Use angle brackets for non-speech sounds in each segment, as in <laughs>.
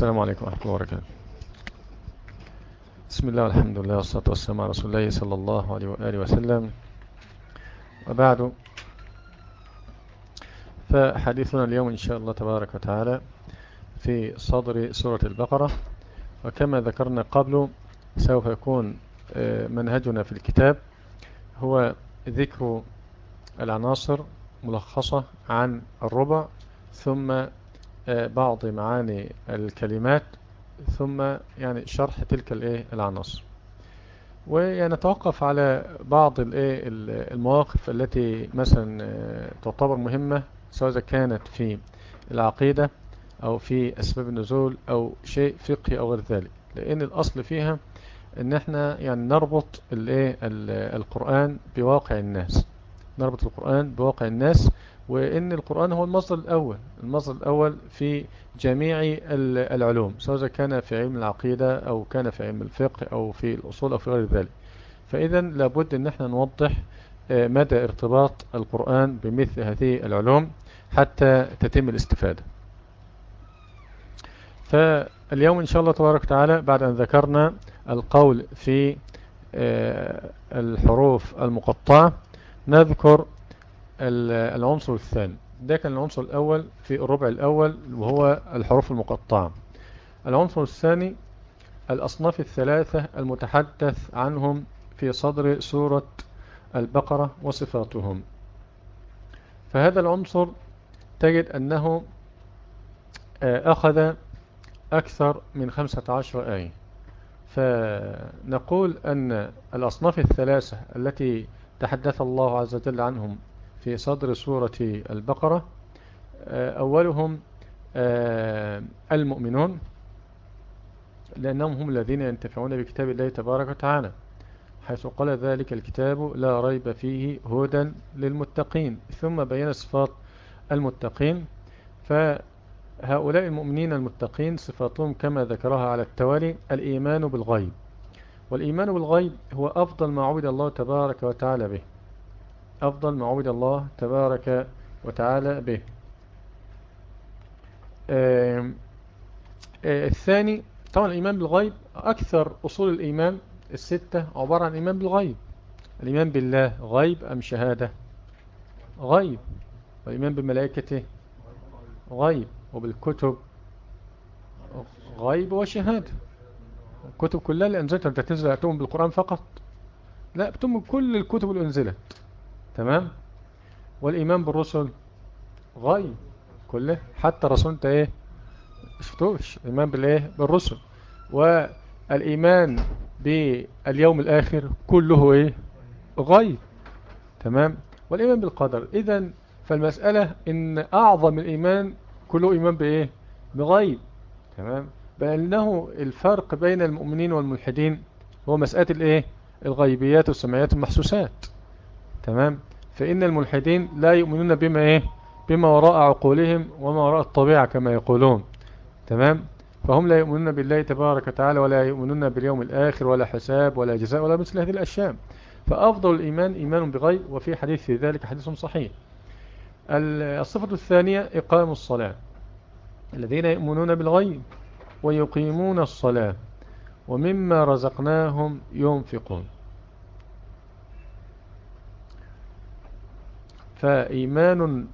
السلام عليكم ورحمة الله وبركاته. بسم الله والحمد لله والصلاة والسلام على رسول الله صلى الله عليه وآله وسلم. وبعد فحديثنا اليوم إن شاء الله تبارك وتعالى في صدر سورة البقرة. وكما ذكرنا قبل سوف يكون منهجنا في الكتاب هو ذكر العناصر ملخصة عن الربع ثم بعض معاني الكلمات ثم يعني شرح تلك الإيه؟ العناصر. ونتوقف على بعض الإيه؟ المواقف التي مثلا تعتبر مهمة سواء كانت في العقيدة أو في أسباب النزول أو شيء فقهي أو غير ذلك. لأن الأصل فيها إن إحنا يعني نربط الإيه؟ القرآن بواقع الناس. نربط القرآن بواقع الناس وإن القرآن هو المصدر الأول المصدر الأول في جميع العلوم سواء كان في علم العقيدة أو كان في علم الفقه أو في الأصول أو في غير ذلك. فإذا لابد أن إحنا نوضح مدى ارتباط القرآن بمثل هذه العلوم حتى تتم الاستفادة. فاليوم إن شاء الله تبارك وتعالى بعد أن ذكرنا القول في الحروف المقطعة نذكر العنصر الثاني. ده كان العنصر الأول في الربع الأول وهو الحروف المقطعة. العنصر الثاني الأصناف الثلاثة المتحدث عنهم في صدر سورة البقرة وصفاتهم. فهذا العنصر تجد أنه أخذ أكثر من خمسة عشر آية. فنقول أن الأصناف الثلاثة التي تحدث الله عز وجل عنهم في صدر سورة البقرة أولهم المؤمنون لأنهم هم الذين ينتفعون بكتاب الله تبارك وتعالى حيث قال ذلك الكتاب لا ريب فيه هدى للمتقين ثم بين صفات المتقين. فهؤلاء المؤمنين المتقين صفاتهم كما ذكرها على التوالي الإيمان بالغيب. والإيمان بالغيب هو أفضل ما عبد الله تبارك وتعالى به. أفضل ما عبد الله تبارك وتعالى به. آه آه الثاني طبعا الإيمان بالغيب أكثر أصول الإيمان الستة عبارة عن الإيمان بالغيب. الإيمان بالله غيب أم شهادة؟ غيب. والإيمان بملائكته غيب. وبالكتب غيب وشهادة. الكتب كلها اللي أنزلت أنت تنزل أتوم بالقرآن فقط؟ لا بتؤمن كل الكتب اللي أنزلت. تمام؟ والإيمان بالرسل غيب كله حتى رسول أنت إيه؟ شفتوش؟ الإيمان بالإيه؟ بالرسل. والإيمان باليوم الآخر كله إيه؟ غيب تمام؟ والإيمان بالقدر. إذا فالمسألة إن أعظم الإيمان كله إيمان بإيه؟ بغيب تمام؟ بأنه الفرق بين المؤمنين والملحدين هو مسألة الإيه؟ الغيبيات والسمعيات والمحسوسات تمام؟ فإن الملحدين لا يؤمنون بما إيه؟ بما وراء عقولهم وما وراء الطبيعة كما يقولون. تمام؟ فهم لا يؤمنون بالله تبارك وتعالى ولا يؤمنون باليوم الآخر ولا حساب ولا جزاء ولا مثل هذه الأشياء. فأفضل الإيمان إيمان بغيب وفي حديث في ذلك حديث صحيح. الصفة الثانية إقام الصلاة. الذين يؤمنون بالغيب ويقيمون الصلاة ومما رزقناهم ينفقون. فإيمان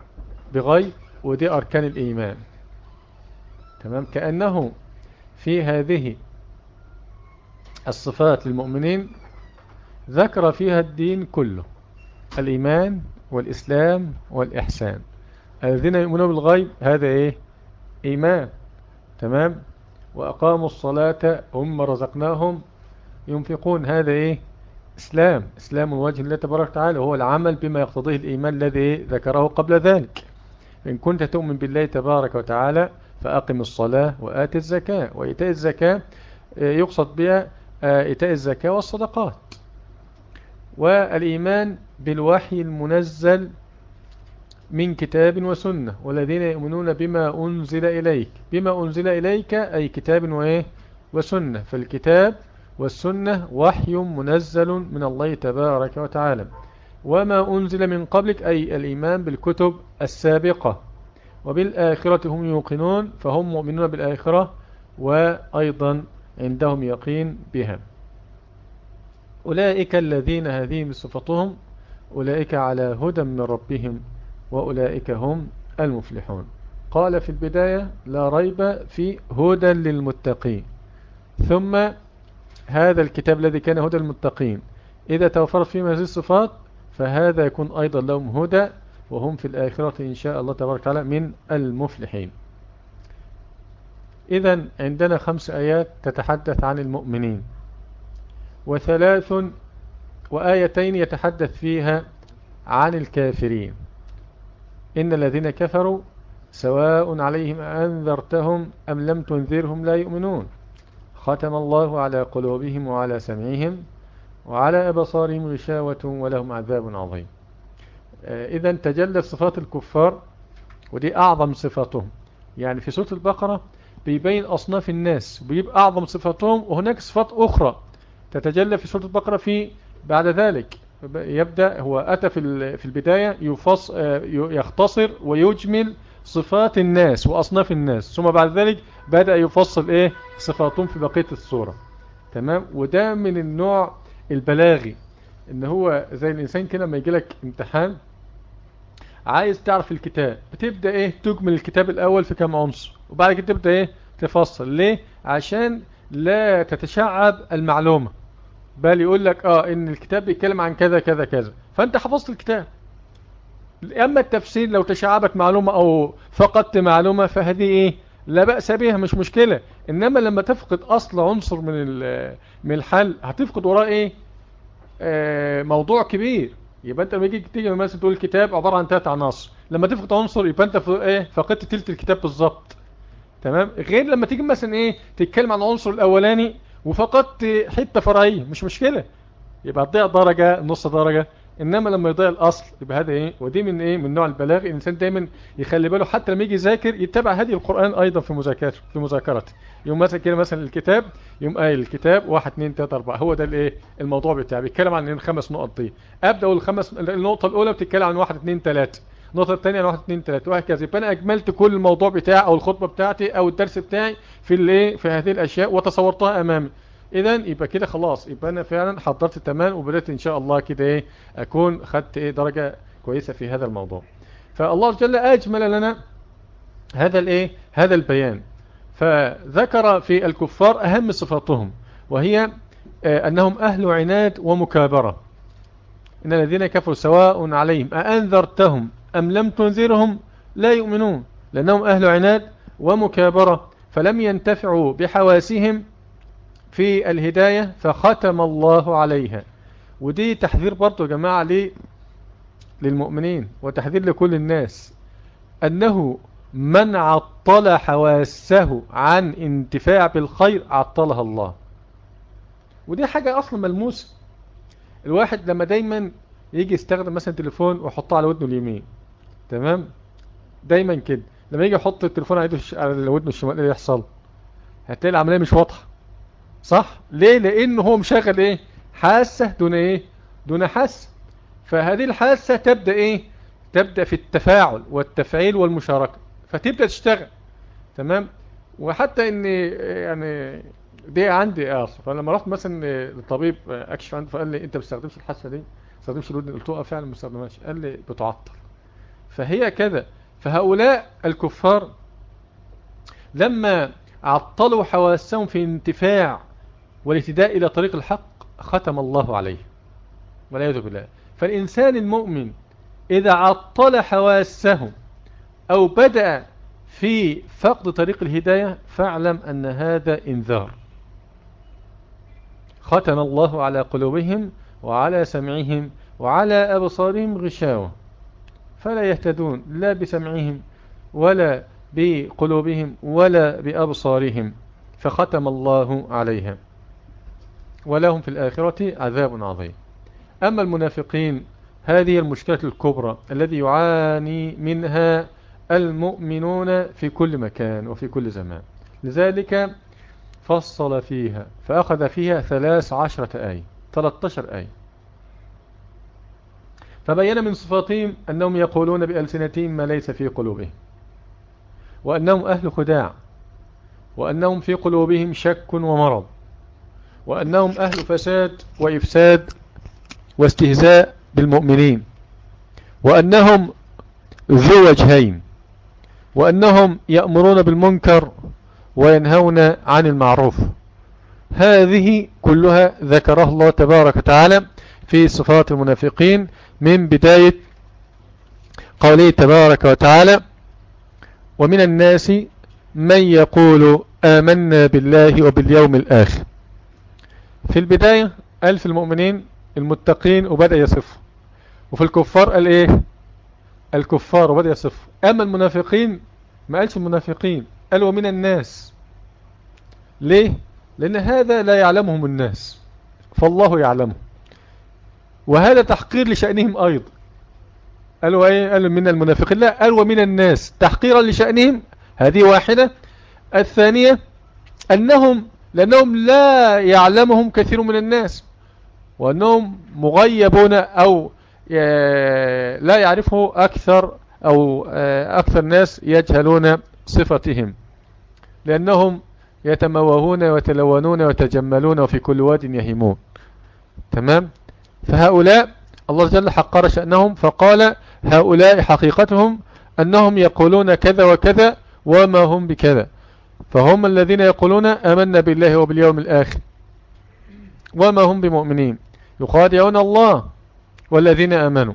بغيب ودي أركان الإيمان. تمام؟ كأنه في هذه الصفات للمؤمنين ذكر فيها الدين كله الإيمان والإسلام والإحسان. الذين يؤمنون بالغيب هذا إيه؟ إيمان. تمام؟ وأقاموا الصلاة هم رزقناهم ينفقون. هذا إيه؟ إسلام إسلام الوجه الله تبارك وتعالى وهو العمل بما يقتضيه الإيمان الذي ذكره قبل ذلك. إن كنت تؤمن بالله تبارك وتعالى فأقم الصلاة وآت الزكاة. وإيتاء الزكاة يقصد بها إيتاء الزكاة والصدقات. والإيمان بالوحي المنزل من كتاب وسنة. والذين يؤمنون بما أنزل إليك. بما أنزل إليك أي كتاب وإيه؟ وسنة. فالكتاب والسنة وحي منزل من الله تبارك وتعالى. وما أنزل من قبلك أي الإيمان بالكتب السابقة. وبالآخرة هم يوقنون فهم مؤمنون بالآخرة وأيضا عندهم يقين بها. أولئك الذين هذه صفتهم أولئك على هدى من ربهم وأولئك هم المفلحون. قال في البداية لا ريب في هدى للمتقين. ثم هذا الكتاب الذي كان هدى للمتقين. إذا توفرت فيه هذه الصفات فهذا يكون أيضا لهم هدى وهم في الآخرة إن شاء الله تبارك وتعالى من المفلحين. إذا عندنا خمس آيات تتحدث عن المؤمنين. وثلاث وآيتين يتحدث فيها عن الكافرين. إن الذين كفروا سواء عليهم أنذرتهم أم لم تنذرهم لا يؤمنون. ختم الله على قلوبهم وعلى سمعهم وعلى أبصارهم غشاوة ولهم عذاب عظيم. آه، إذا تجلت صفات الكفار ودي أعظم صفاتهم. يعني في سورة البقرة بيبين أصناف الناس بيبقى أعظم صفاتهم وهناك صفات أخرى تتجلى في سورة البقرة في بعد ذلك. يبدأ هو أتى في البداية آه، يختصر ويجمل صفات الناس وأصناف الناس ثم بعد ذلك بدأ يفصل إيه؟ صفاتهم في بقية الصورة. تمام؟ وده من النوع البلاغي إن هو زي الإنسان كده لما يجي لك امتحان عايز تعرف الكتاب بتبدأ إيه؟ تجمل الكتاب الأول في كام عنصر وبعد كده تبدأ إيه؟ تفصل. ليه؟ عشان لا تتشعب المعلومة. بل يقول لك آه إن الكتاب بيتكلم عن كذا كذا كذا. فأنت حفظت الكتاب. أما التفسير لو تشعبت معلومة أو فقدت معلومة فهذه إيه؟ لا بأس بها مش مشكلة. إنما لما تفقد أصل عنصر من من الحل هتفقد وراه إيه؟ آه موضوع كبير. يبقى أنت لما تيجي تيجي مثلا تقول الكتاب عبارة عن ثلاث عناصر. لما تفقد عنصر يبقى أنت إيه؟ فقدت ثلث الكتاب بالظبط. تمام؟ غير لما تيجي مثلا إيه؟ تتكلم عن العنصر الأولاني وفقدت حتة فرعية مش مشكلة. يبقى تضيع درجة نص درجة. إنما لما يضيع الأصل يبقى هذا إيه؟ ودي من إيه؟ من نوع البلاغ. الإنسان دايما يخلي باله حتى لما يجي يذاكر يتبع هدي القرآن أيضا في مذاكرته في مذاكرته. يوم مثلا كده مثلا الكتاب يوم قايل الكتاب 1 2 3 4 هو ده الإيه؟ الموضوع بتاعي بيتكلم عن الخمس نقط دي. أبدأ الخمس النقطة الأولى بتتكلم عن 1 2 3 النقطة الثانية 1 2 3 وهكذا. يبقى أنا أجملت كل الموضوع بتاعي أو الخطبة بتاعتي أو الدرس بتاعي في الإيه؟ في هذه الأشياء وتصورتها أمامي. اذا يبقى كده خلاص. يبقى أنا فعلا حضرت تمام وبدأت إن شاء الله كده إيه أكون خدت إيه درجة كويسة في هذا الموضوع. فالله جل أجمل لنا هذا الإيه هذا البيان. فذكر في الكفار أهم صفاتهم وهي آه، أنهم أهل عناد ومكابرة. إن الذين كفروا سواء عليهم أأنذرتهم أم لم تنذرهم؟ لا يؤمنون لأنهم أهل عناد ومكابرة فلم ينتفعوا بحواسهم في الهداية فختم الله عليها. ودي تحذير برضو يا جماعة للمؤمنين وتحذير لكل الناس. أنه من عطل حواسه عن انتفاع بالخير عطلها الله. ودي حاجة أصلا ملموسة. الواحد لما دايما يجي يستخدم مثلا تليفون ويحطه على ودنه اليمين. تمام؟ دايما كده. لما يجي يحط التليفون على ودنه الشمال إيه اللي يحصل؟ هتلاقي العملية مش واضحة. صح؟ ليه؟ لأن هو مشغل إيه؟ حاسة دون إيه؟ دون حاسه فهذه الحاسة تبدأ إيه؟ تبدأ في التفاعل والتفعيل والمشاركة. فتبدأ تشتغل. تمام؟ وحتى إن يعني دي عندي آه فلما رحت مثلا للطبيب أكشف عنده فقال لي أنت ما بتستخدمش الحاسة دي؟ ما بتستخدمش الودن؟ قلت له آه فعلا ما بستخدمهاش. قال لي بتعطل. فهي كذا. فهؤلاء الكفار لما عطلوا حواسهم في انتفاع والاهتداء إلى طريق الحق ختم الله عليه. والعياذ بالله. فالإنسان المؤمن إذا عطل حواسه أو بدأ في فقد طريق الهداية فاعلم أن هذا إنذار. ختم الله على قلوبهم وعلى سمعهم وعلى أبصارهم غشاوة. فلا يهتدون لا بسمعهم ولا بقلوبهم ولا بأبصارهم. فختم الله عليها. ولهم في الآخرة عذاب عظيم. أما المنافقين هذه المشكلة الكبرى الذي يعاني منها المؤمنون في كل مكان وفي كل زمان. لذلك فصل فيها فأخذ فيها ثلاث عشرة آية 13 آية. فبين من صفاتهم أنهم يقولون بألسنتهم ما ليس في قلوبهم وأنهم أهل خداع وأنهم في قلوبهم شك ومرض. وأنهم أهل فساد وإفساد واستهزاء بالمؤمنين. وأنهم ذو وجهين. وأنهم يأمرون بالمنكر وينهون عن المعروف. هذه كلها ذكرها الله تبارك وتعالى في صفات المنافقين من بداية قوله تبارك وتعالى ومن الناس من يقول آمنا بالله وباليوم الآخر. في البداية قال في المؤمنين المتقين وبدأ يصف. وفي الكفار قال إيه؟ الكفار وبدأ يصف. أما المنافقين ما قالش المنافقين قال ومن الناس. ليه؟ لأن هذا لا يعلمهم الناس فالله يعلمه. وهذا تحقير لشأنهم أيضا قالوا إيه قالوا من المنافقين. لا قال ومن الناس. تحقيرا لشأنهم هذه واحدة. الثانية أنهم لأنهم لا يعلمهم كثير من الناس وأنهم مغيبون أو لا يعرفه أكثر أو أكثر ناس يجهلون صفتهم لأنهم يتموهون ويتلونون ويتجملون وفي كل واد يهيمون. تمام؟ فهؤلاء الله جل حقر شأنهم فقال هؤلاء حقيقتهم أنهم يقولون كذا وكذا وما هم بكذا. فهم الذين يقولون آمنا بالله وباليوم الآخر. وما هم بمؤمنين؟ يخادعون الله والذين آمنوا.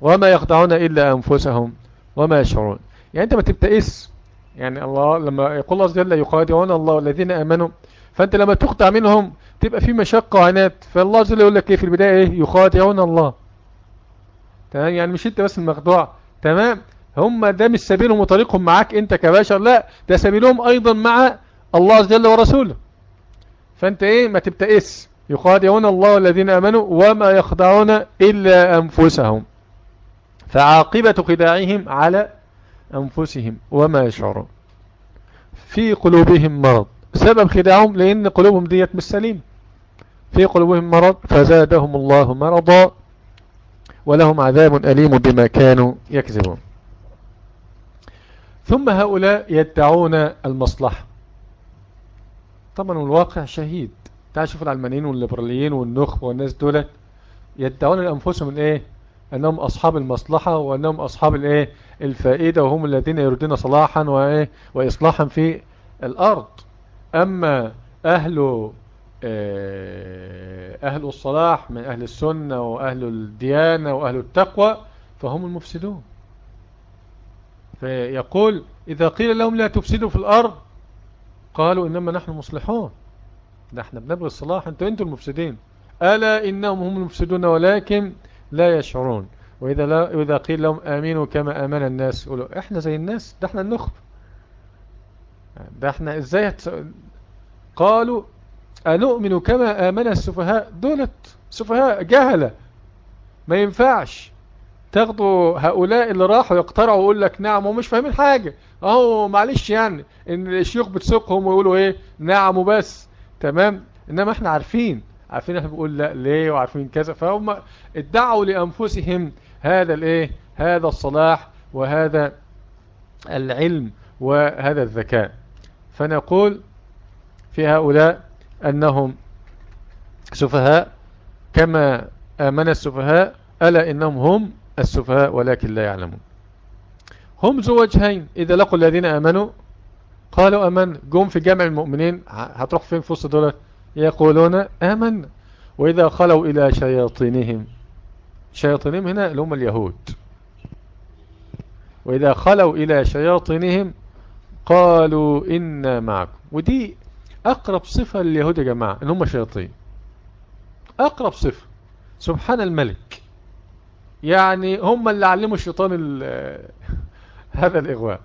وما يخدعون إلا أنفسهم وما يشعرون. يعني أنت ما تبتئس. يعني الله لما يقول الله جل يخادعون الله والذين آمنوا. فأنت لما تخدع منهم تبقى في مشقة وعنات فالله جل يقول لك إيه في البداية إيه؟ يخادعون الله. تمام؟ يعني مش أنت بس المخدوع. تمام؟ هم ده مش سبيلهم وطريقهم معاك انت كبشر لا ده سبيلهم أيضا مع الله عز وجل ورسوله. فأنت إيه؟ ما تبتئس. يخادعون الله والذين آمنوا وما يخدعون إلا أنفسهم. فعاقبة خداعهم على أنفسهم وما يشعرون. في قلوبهم مرض. سبب خداعهم لأن قلوبهم ديت مش سليم في قلوبهم مرض فزادهم الله مرضا ولهم عذاب أليم بما كانوا يكذبون. ثم هؤلاء يدعون المصلحة. طبعا الواقع شهيد. تعال شوف العلمانيين والليبراليين والنخب والناس دولت يدعون لأنفسهم الايه إنهم أصحاب المصلحة وإنهم أصحاب الإيه؟ الفائدة وهم الذين يريدون صلاحا وإيه؟ واصلاحا في الأرض. أما أهل أهل الصلاح من أهل السنة وأهل الديانة وأهل التقوى فهم المفسدون. فيقول إذا قيل لهم لا تفسدوا في الأرض قالوا إنما نحن مصلحون. نحن بنبغي الصلاح أنتوا أنتوا المفسدين. ألا إنهم هم المفسدون ولكن لا يشعرون. وإذا لا إذا قيل لهم آمنوا كما آمن الناس يقولوا إحنا زي الناس ده إحنا النخب. ده إحنا إزاي هت... قالوا أنؤمن كما آمن السفهاء دولت سفهاء جهلة. ما ينفعش. تاخدوا هؤلاء اللي راحوا يقترعوا ويقول لك نعم ومش فاهمين حاجة. أهو معلش يعني إن الشيوخ بتسوقهم ويقولوا إيه؟ نعم وبس. تمام؟ إنما إحنا عارفين عارفين إحنا بنقول لأ ليه وعارفين كذا. فهم ادعوا لأنفسهم هذا الإيه؟ هذا الصلاح وهذا العلم وهذا الذكاء. فنقول في هؤلاء أنهم سفهاء كما آمن السفهاء ألا إنهم هم السفهاء ولكن لا يعلمون. هم ذو وجهين إذا لقوا الذين آمنوا قالوا أمن قوم في جمع المؤمنين هتروح فين في وسط دولة يقولون آمن. وإذا خلوا إلى شياطينهم شياطينهم هنا اللي هم اليهود. وإذا خلوا إلى شياطينهم قالوا إنا معكم. ودي أقرب صفة لليهود يا جماعة إن هم شياطين. أقرب صفة سبحان الملك. يعني هم اللي علموا الشيطان <laughs> هذا الإغواء.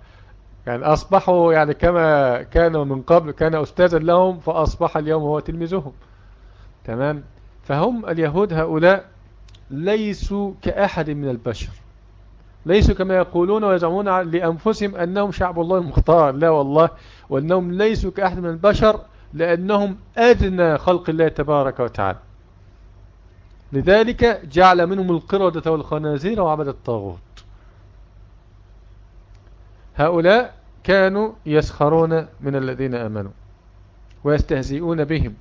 يعني أصبحوا يعني كما كانوا من قبل كان أستاذا لهم فأصبح اليوم هو تلميذهم. تمام؟ فهم اليهود هؤلاء ليسوا كأحد من البشر. ليسوا كما يقولون ويزعمون لأنفسهم أنهم شعب الله المختار. لا والله وأنهم ليسوا كأحد من البشر لأنهم أدنى خلق الله تبارك وتعالى. لذلك جعل منهم القردة والخنازير وعبد الطاغوت. هؤلاء كانوا يسخرون من الذين آمنوا ويستهزئون بهم.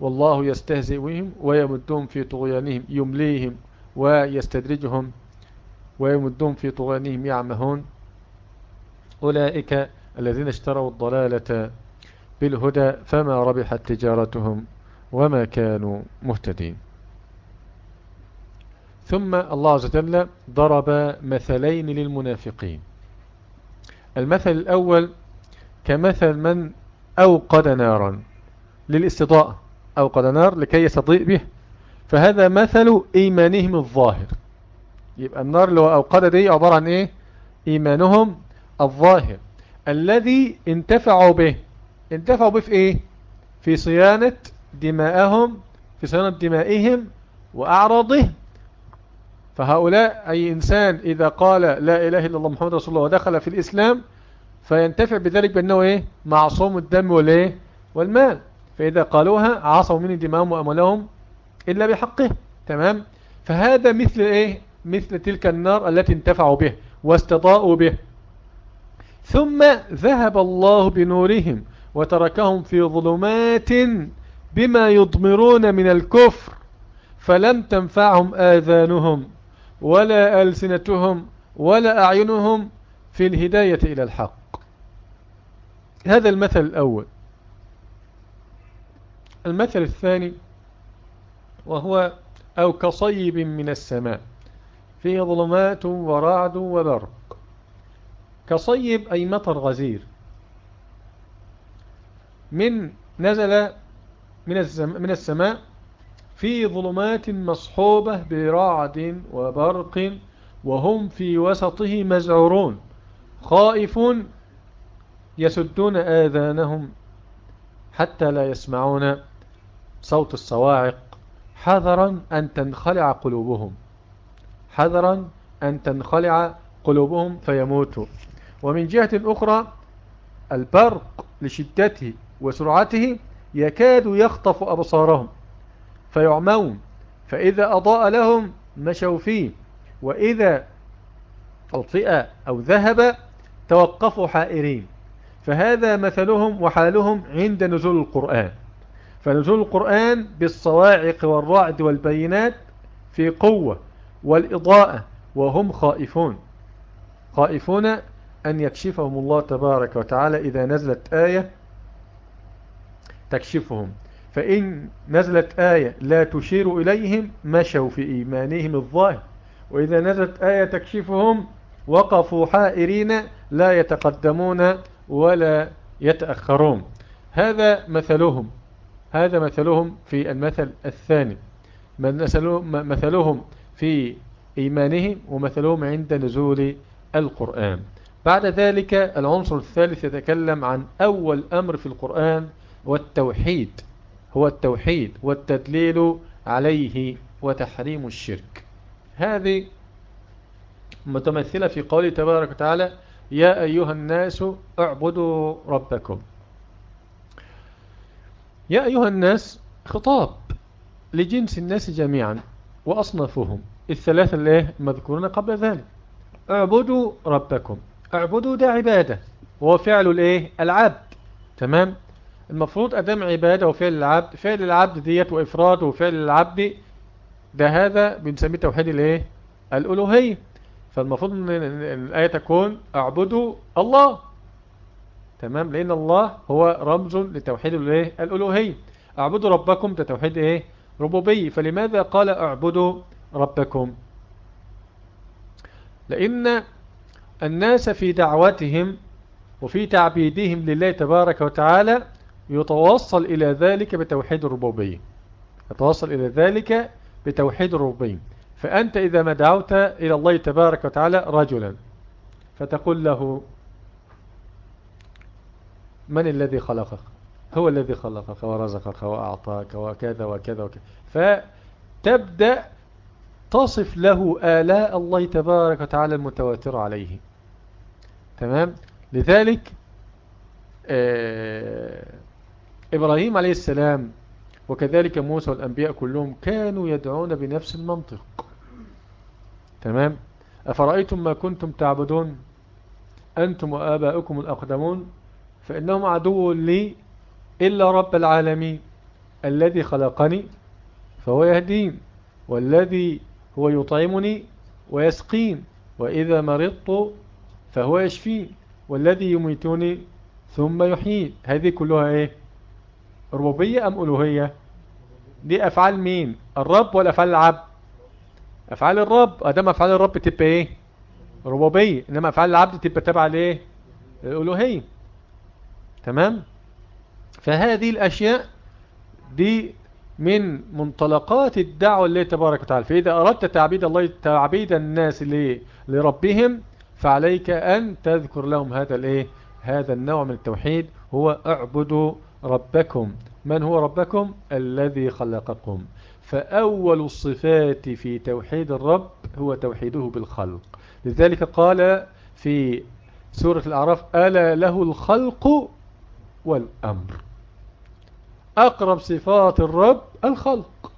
والله يستهزئ بهم ويمدهم في طغيانهم يمليهم ويستدرجهم ويمدهم في طغيانهم يعمهون. أولئك الذين اشتروا الضلالة بالهدى فما ربحت تجارتهم وما كانوا مهتدين. ثم الله عز وجل ضرب مثلين للمنافقين. المثل الأول كمثل من أوقد نارا للاستضاءة أوقد نار لكي يستضيء به. فهذا مثل إيمانهم الظاهر. يبقى النار اللي هو أوقد دي عبارة عن إيه؟ إيمانهم الظاهر. الذي انتفعوا به انتفعوا به في إيه؟ في صيانة دماءهم في صيانة دمائهم وأعراضهم. فهؤلاء أي إنسان إذا قال لا إله إلا الله محمد رسول الله ودخل في الإسلام فينتفع بذلك بأنه إيه؟ معصوم الدم والإيه؟ والمال. فإذا قالوها عصوا من دماءهم وأموالهم إلا بحقه. تمام؟ فهذا مثل إيه؟ مثل تلك النار التي انتفعوا به واستضاءوا به. ثم ذهب الله بنورهم وتركهم في ظلمات بما يضمرون من الكفر فلم تنفعهم آذانهم. ولا ألسنتهم ولا أعينهم في الهداية إلى الحق. هذا المثل الأول. المثل الثاني وهو أو كصيب من السماء فيه ظلمات ورعد وبرق. كصيب أي مطر غزير. من نزل من السماء في ظلمات مصحوبة برعد وبرق وهم في وسطه مزعورون خائفون يسدون آذانهم حتى لا يسمعون صوت الصواعق. حذرا أن تنخلع قلوبهم. حذرا أن تنخلع قلوبهم فيموتوا ومن جهة أخرى البرق لشدته وسرعته يكاد يخطف أبصارهم. فيعمون. فإذا أضاء لهم مشوا فيه. وإذا أطفئ أو ذهب توقفوا حائرين. فهذا مثلهم وحالهم عند نزول القرآن. فنزول القرآن بالصواعق والرعد والبينات في قوة والإضاءة وهم خائفون. خائفون أن يكشفهم الله تبارك وتعالى إذا نزلت آية تكشفهم. فإن نزلت آية لا تشير إليهم مشوا في إيمانهم الظاهر. وإذا نزلت آية تكشفهم وقفوا حائرين لا يتقدمون ولا يتأخرون. هذا مثلهم هذا مثلهم في المثل الثاني. مثلهم في إيمانهم ومثلهم عند نزول القرآن. بعد ذلك العنصر الثالث يتكلم عن أول أمر في القرآن والتوحيد هو التوحيد والتدليل عليه وتحريم الشرك. هذه متمثلة في قوله تبارك وتعالى يا أيها الناس اعبدوا ربكم. يا أيها الناس خطاب لجنس الناس جميعا وأصنافهم. الثلاثة اللي مذكورون قبل ذلك اعبدوا ربكم اعبدوا ده عبادة. وهو فعل الايه؟ العبد. تمام؟ المفروض أدام عبادة وفعل العبد فعل العبد ديت وإفراد وفعل العبد ده هذا بنسميه توحيد الإيه؟ الألوهية. فالمفروض إن الآية تكون اعبدوا الله. تمام؟ لأن الله هو رمز لتوحيد الإيه؟ الألوهية. اعبدوا ربكم ده توحيد إيه؟ ربوبي فلماذا قال اعبدوا ربكم؟ لأن الناس في دعوتهم وفي تعبيدهم لله تبارك وتعالى يتوصل إلى ذلك بتوحيد الربوبية. يتوصل إلى ذلك بتوحيد الربوبية. فأنت إذا ما دعوت إلى الله تبارك وتعالى رجلا فتقول له من الذي خلقك؟ هو الذي خلقك ورزقك وأعطاك وكذا وكذا وكذا. فتبدأ تصف له آلاء الله تبارك وتعالى المتواتر عليه. تمام؟ لذلك آه إبراهيم عليه السلام وكذلك موسى والأنبياء كلهم كانوا يدعون بنفس المنطق. تمام؟ أفرأيتم ما كنتم تعبدون؟ أنتم وآباؤكم الأقدمون؟ فإنهم عدو لي إلا رب العالمين الذي خلقني فهو يهدين والذي هو يطعمني ويسقين وإذا مرضت فهو يشفين والذي يميتني ثم يحيين. هذه كلها إيه؟ ربوبية أم ألوهية؟ دي أفعال مين؟ الرب ولا أفعال العبد؟ أفعال الرب. ادام أفعال الرب تبقى إيه؟ ربوبية. إنما أفعال العبد تبقى تبع لايه الألوهية. تمام؟ فهذه الأشياء دي من منطلقات الدعوة الله تبارك وتعالى. فإذا أردت تعبيد الله تعبيد الناس لربهم فعليك أن تذكر لهم هذا الإيه؟ هذا النوع من التوحيد هو اعبدوا ربكم. من هو ربكم؟ الذي خلقكم. فأول الصفات في توحيد الرب هو توحيده بالخلق. لذلك قال في سورة الأعراف ألا له الخلق والأمر. أقرب صفات الرب الخلق.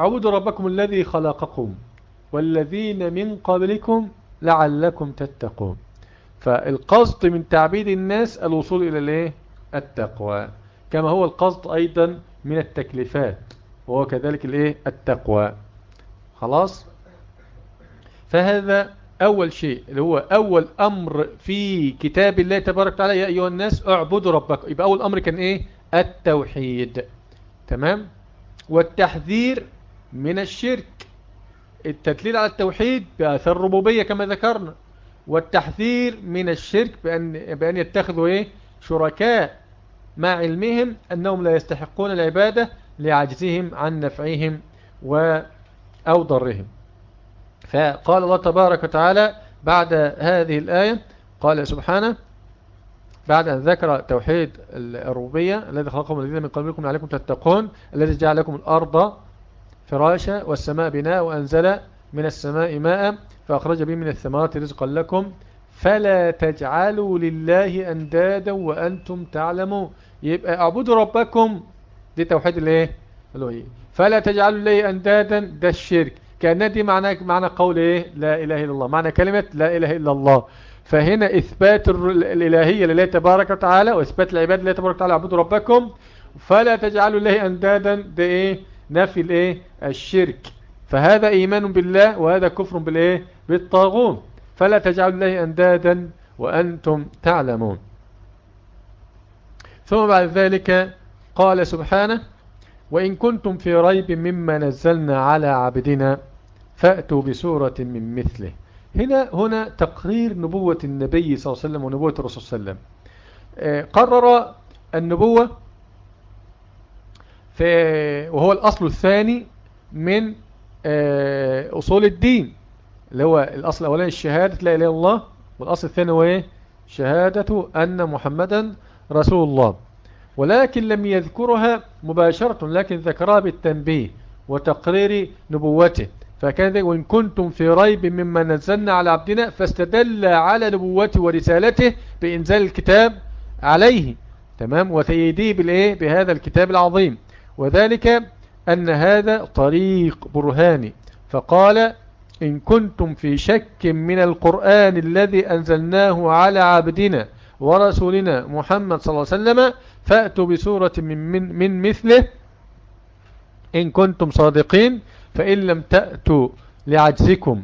اعبدوا ربكم الذي خلقكم والذين من قبلكم لعلكم تتقون. فالقصد من تعبيد الناس الوصول إلى الإيه؟ التقوى. كما هو القصد أيضا من التكليفات وهو كذلك الإيه؟ التقوى. خلاص؟ فهذا أول شيء اللي هو أول أمر في كتاب الله تبارك وتعالى يا أيها الناس اعبدوا ربكم. يبقى أول أمر كان إيه؟ التوحيد. تمام؟ والتحذير من الشرك. التدليل على التوحيد بأثر الربوبية كما ذكرنا. والتحذير من الشرك بأن, بأن يتخذوا إيه؟ شركاء مع علمهم أنهم لا يستحقون العبادة لعجزهم عن نفعهم أو ضرهم. فقال الله تبارك وتعالى بعد هذه الآية قال سبحانه بعد أن ذكر توحيد الربوبية الذي خلقكم الذين من قبلكم عليكم تتقون الذي جعل لكم الأرض فراشا والسماء بناء وأنزل من السماء ماء فأخرج به من الثمرات رزقا لكم فلا تجعلوا لله أندادا وأنتم تعلمون. يبقى اعبدوا ربكم. دي توحيد الايه؟ الوهية فلا تجعلوا لله أندادا. ده الشرك. كأن دي معنى معنى قول إيه؟ لا إله إلا الله. معنى كلمة لا إله إلا الله. فهنا إثبات الإلهية لله تبارك وتعالى وإثبات العباد لله تبارك وتعالى. اعبدوا ربكم. فلا تجعلوا لله أندادا. ده إيه؟ نفي الإيه؟ الشرك. فهذا إيمان بالله وهذا كفر بالإيه؟ بالطاغون فلا تجعلوا الله أندادا وأنتم تعلمون. ثم بعد ذلك قال سبحانه وإن كنتم في ريب مما نزلنا على عبدنا فأتوا بسورة من مثله. هنا هنا تقرير نبوة النبي صلى الله عليه وسلم ونبوة الرسول صلى الله عليه وسلم. آه، قرر النبوة وهو الأصل الثاني من أصول الدين اللي هو الأصل الأولاني الشهادة لا إله إلا الله والأصل الثاني هو إيه؟ شهادة أن محمدا رسول الله. ولكن لم يذكرها مباشرة لكن ذكرها بالتنبيه وتقرير نبوته. فكان وإن كنتم في ريب مما نزلنا على عبدنا فاستدل على نبوته ورسالته بإنزال الكتاب عليه. تمام؟ وتأييديه بالإيه؟ بهذا الكتاب العظيم. وذلك أن هذا طريق برهاني. فقال إن كنتم في شك من القرآن الذي أنزلناه على عبدنا ورسولنا محمد صلى الله عليه وسلم فأتوا بسورة من, من, من مثله إن كنتم صادقين فإن لم تأتوا لعجزكم.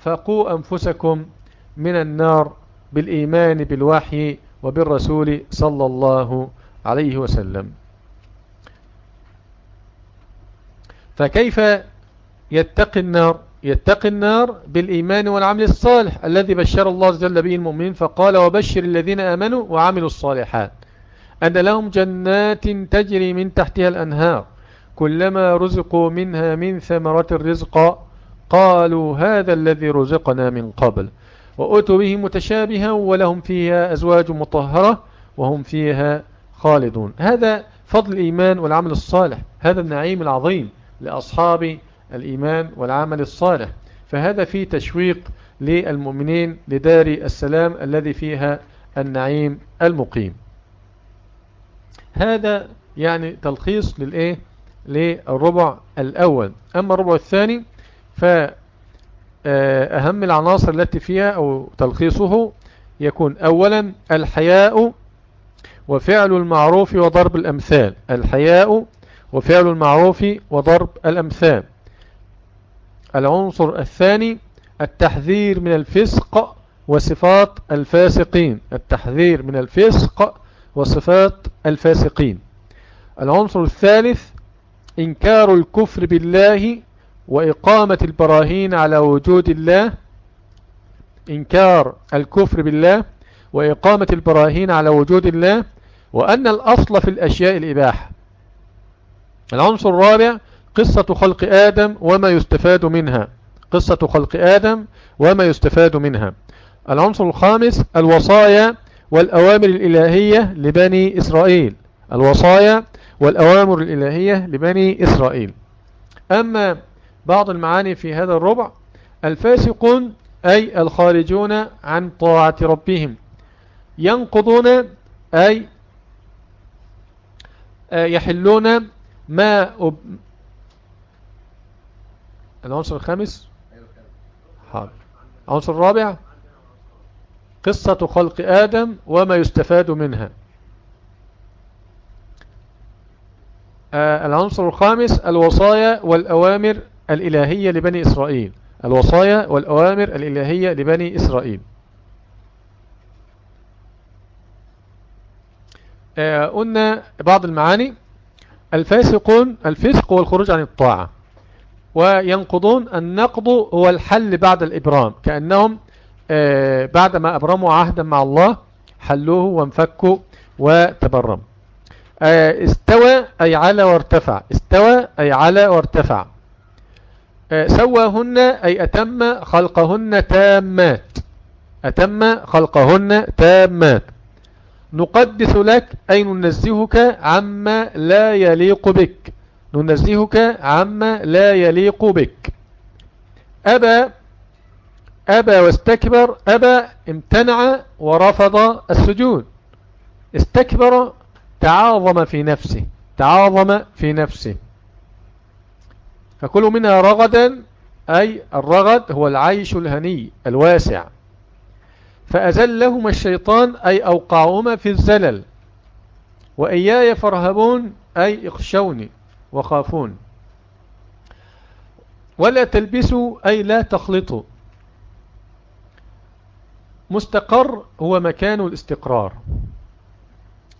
فقوا أنفسكم من النار بالإيمان بالوحي وبالرسول صلى الله عليه وسلم. فكيف يتقي النار؟ يتقي النار بالإيمان والعمل الصالح الذي بشر الله جل به المؤمنين فقال وبشر الذين آمنوا وعملوا الصالحات. أن لهم جنات تجري من تحتها الأنهار كلما رزقوا منها من ثمرة الرزق قالوا هذا الذي رزقنا من قبل. وأتوا به متشابها ولهم فيها أزواج مطهرة وهم فيها خالدون. هذا فضل الإيمان والعمل الصالح هذا النعيم العظيم. لأصحاب الإيمان والعمل الصالح. فهذا فيه تشويق للمؤمنين لدار السلام الذي فيها النعيم المقيم. هذا يعني تلخيص للإيه؟ للربع الأول. أما الربع الثاني أهم العناصر التي فيها أو تلخيصه يكون أولا الحياء وفعل المعروف وضرب الأمثال. الحياء وفعل المعروف وضرب الأمثال. العنصر الثاني التحذير من الفسق وصفات الفاسقين. التحذير من الفسق وصفات الفاسقين. العنصر الثالث إنكار الكفر بالله وإقامة البراهين على وجود الله. إنكار الكفر بالله وإقامة البراهين على وجود الله. وأن الأصل في الأشياء الإباحة. العنصر الرابع قصة خلق آدم وما يستفاد منها. قصة خلق آدم وما يستفاد منها. العنصر الخامس الوصايا والأوامر الإلهية لبني إسرائيل. الوصايا والأوامر الإلهية لبني إسرائيل. أما بعض المعاني في هذا الربع الفاسقون أي الخارجون عن طاعة ربهم. ينقضون أي يحلون ما أب... العنصر الخامس؟ حاضر. العنصر الرابع؟ قصة خلق آدم وما يستفاد منها. آه العنصر الخامس الوصايا والأوامر الإلهية لبني إسرائيل. الوصايا والأوامر الإلهية لبني إسرائيل. آه قلنا بعض المعاني. الفاسقون الفسق والخروج عن الطاعة. وينقضون النقض هو الحل بعد الإبرام. كأنهم آه بعدما أبرموا عهدا مع الله حلوة وانفكوا وتبرموا. آه استوى أي على وارتفع. استوى أي على وارتفع. آه سواهن أي أتم خلقهن تامات. أتم خلقهن تامات. نقدس لك أي ننزهك عما لا يليق بك. ننزهك عما لا يليق بك. أبى أبى واستكبر أبى امتنع ورفض السجود استكبر تعاظم في نفسه تعاظم في نفسه. فكل منها رغدا أي الرغد هو العيش الهني الواسع. فأزلهما الشيطان أي أوقعهما في الزلل. وإياي فرهبون أي اخشوني وخافون. ولا تلبسوا أي لا تخلطوا. مستقر هو مكان الاستقرار.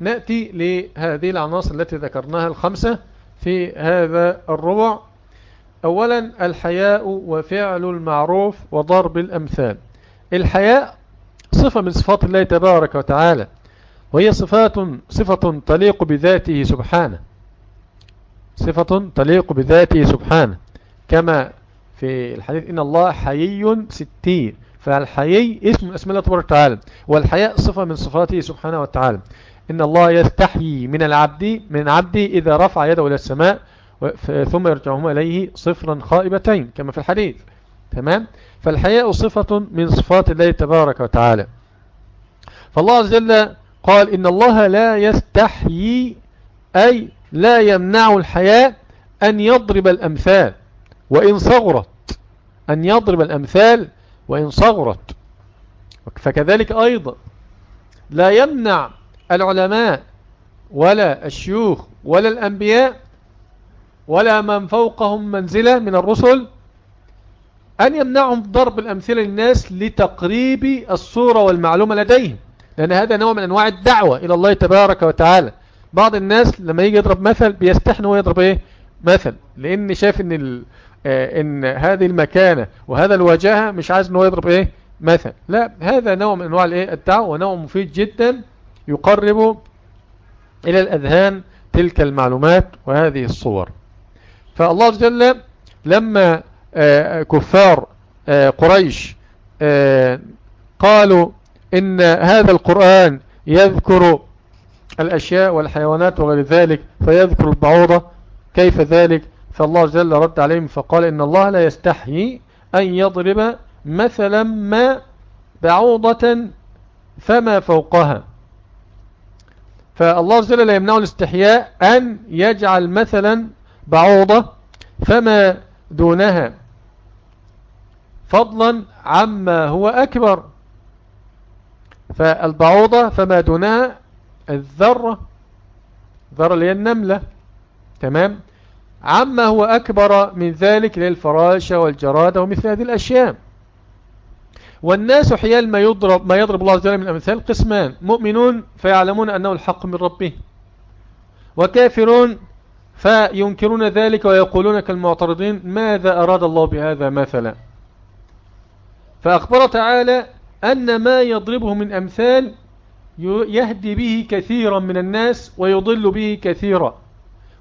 نأتي لهذه العناصر التي ذكرناها الخمسة في هذا الربع. أولا الحياء وفعل المعروف وضرب الأمثال. الحياء صفة من صفات الله تبارك وتعالى وهي صفات صفة تليق بذاته سبحانه. صفة تليق بذاته سبحانه. كما في الحديث إن الله حيي ستين. فالحيي اسم اسم الله تبارك وتعالى والحياء صفة من صفاته سبحانه وتعالى. إن الله يستحيي من العبد من عبده إذا رفع يده إلى السماء ثم يرجعهما إليه صفرا خائبتين كما في الحديث. تمام؟ فالحياء صفة من صفات الله تبارك وتعالى. فالله عز وجل قال إن الله لا يستحيي أي لا يمنع الحياء أن يضرب الأمثال وإن صغرت أن يضرب الأمثال وإن صغرت. فكذلك أيضا لا يمنع العلماء ولا الشيوخ ولا الأنبياء ولا من فوقهم منزلة من الرسل أن يمنعهم ضرب الأمثلة للناس لتقريب الصورة والمعلومة لديهم. لأن هذا نوع من أنواع الدعوة إلى الله تبارك وتعالى. بعض الناس لما يجي يضرب مثل بيستحن ويضرب إيه؟ مثل. لأن شاف إن. آه إن هذه المكانة وهذا الواجهة مش عايز إنه يضرب إيه؟ مثل. لا هذا نوع من أنواع الإيه؟ الدعوة ونوع مفيد جدا يقرب إلى الأذهان تلك المعلومات وهذه الصور. فالله وجل لما كفار آه قريش قالوا إن هذا القرآن يذكر الأشياء والحيوانات وغير ذلك فيذكر البعوضة كيف ذلك؟ فالله جل رد عليهم فقال إن الله لا يستحيي أن يضرب مثلا ما بعوضة فما فوقها. فالله جل لا يمنع الاستحياء أن يجعل مثلا بعوضة فما دونها. فضلا عما هو أكبر. فالبعوضة فما دونها الذرة ذرة اللي هي النملة تمام؟ عما هو أكبر من ذلك للفراشة والجرادة ومثل هذه الأشياء. والناس حيال ما يضرب ما يضرب الله عز وجل من أمثال قسمان. مؤمنون فيعلمون أنه الحق من ربه. وكافرون فينكرون ذلك ويقولون كالمعترضين ماذا أراد الله بهذا مثلا؟ فأخبر تعالى أن ما يضربه من أمثال يهدي به كثيرا من الناس ويضل به كثيرا.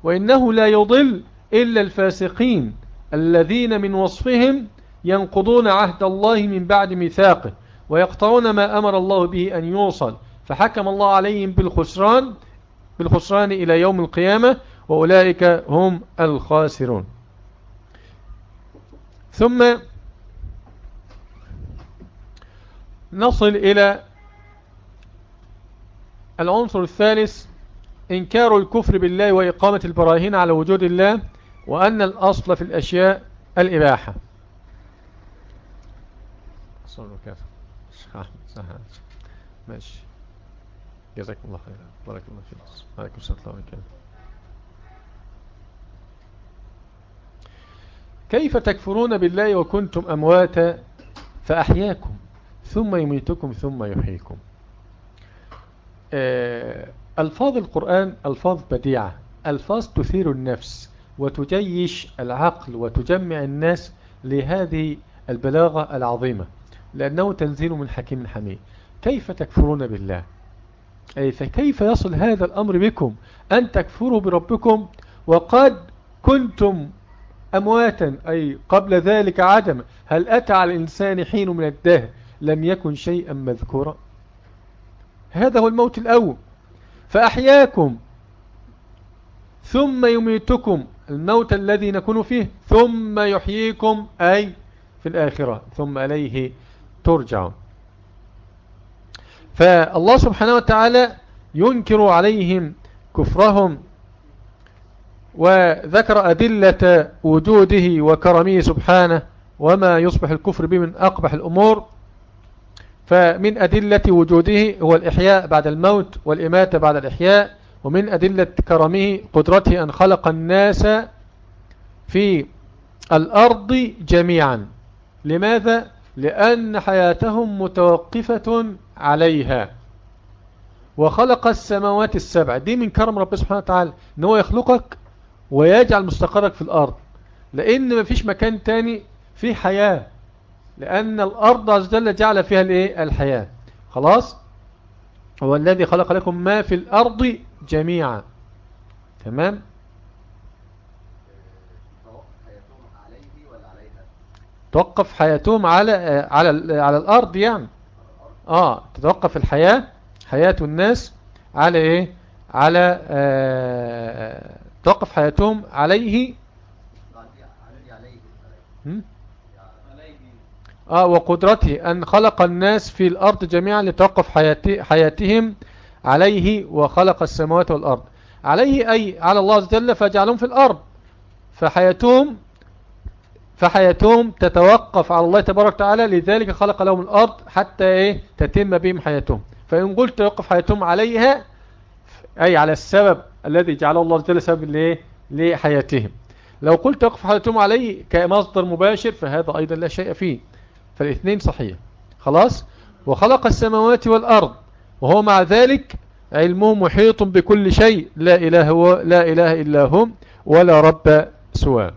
وإنه لا يضل إلا الفاسقين الذين من وصفهم ينقضون عهد الله من بعد ميثاقه ويقطعون ما أمر الله به أن يوصل. فحكم الله عليهم بالخسران بالخسران إلى يوم القيامة وأولئك هم الخاسرون. ثم نصل إلى العنصر الثالث إنكار الكفر بالله وإقامة البراهين على وجود الله وأن الأصل في الأشياء الإباحة. ماشي. جزاكم الله خيرا. بارك الله فيك. عليكم السلام كيف تكفرون بالله وكنتم أمواتا فأحياكم؟ ثم يميتكم ثم يحييكم. آه، ألفاظ القرآن ألفاظ بديعة. ألفاظ تثير النفس وتجيش العقل وتجمع الناس لهذه البلاغة العظيمة لأنه تنزيل من حكيم حميد. كيف تكفرون بالله؟ أي فكيف يصل هذا الأمر بكم؟ أن تكفروا بربكم وقد كنتم أمواتا أي قبل ذلك عدم هل أتى على الإنسان حين من الدهر؟ لم يكن شيئا مذكورا. هذا هو الموت الأول. فأحياكم. ثم يميتكم. الموت الذي نكون فيه. ثم يحييكم. أي في الآخرة. ثم إليه ترجعون. فالله سبحانه وتعالى ينكر عليهم كفرهم. وذكر أدلة وجوده وكرمه سبحانه. وما يصبح الكفر به من أقبح الأمور. فمن أدلة وجوده هو الإحياء بعد الموت والإماتة بعد الإحياء ومن أدلة كرمه قدرته أن خلق الناس في الأرض جميعا. لماذا؟ لأن حياتهم متوقفة عليها. وخلق السماوات السبع. دي من كرم رب سبحانه وتعالى إن هو يخلقك ويجعل مستقرك في الأرض. لأن ما فيش مكان تاني فيه حياة. لأن الأرض عز وجل جعل فيها الإيه؟ الحياة. خلاص؟ هو الذي خلق لكم ما في الأرض جميعا. تمام؟ توقف حياتهم على على على الأرض يعني. آه تتوقف الحياة حياة الناس على إيه؟ على آه توقف حياتهم عليه آه وقدرته أن خلق الناس في الأرض جميعا لتوقف حياتهم عليه وخلق السماوات والأرض. عليه أي على الله عز وجل فجعلهم في الأرض. فحياتهم فحياتهم تتوقف على الله تبارك وتعالى لذلك خلق لهم الأرض حتى إيه؟ تتم بهم حياتهم. فإن قلت توقف حياتهم عليها أي على السبب الذي جعله الله جل سبب لحياتهم. لو قلت توقف حياتهم عليه كمصدر مباشر فهذا أيضا لا شيء فيه. فالاثنين صحيح. خلاص؟ وخلق السماوات والأرض. وهو مع ذلك علمه محيط بكل شيء. لا إله, هو لا إله إلا هم ولا رب سواه.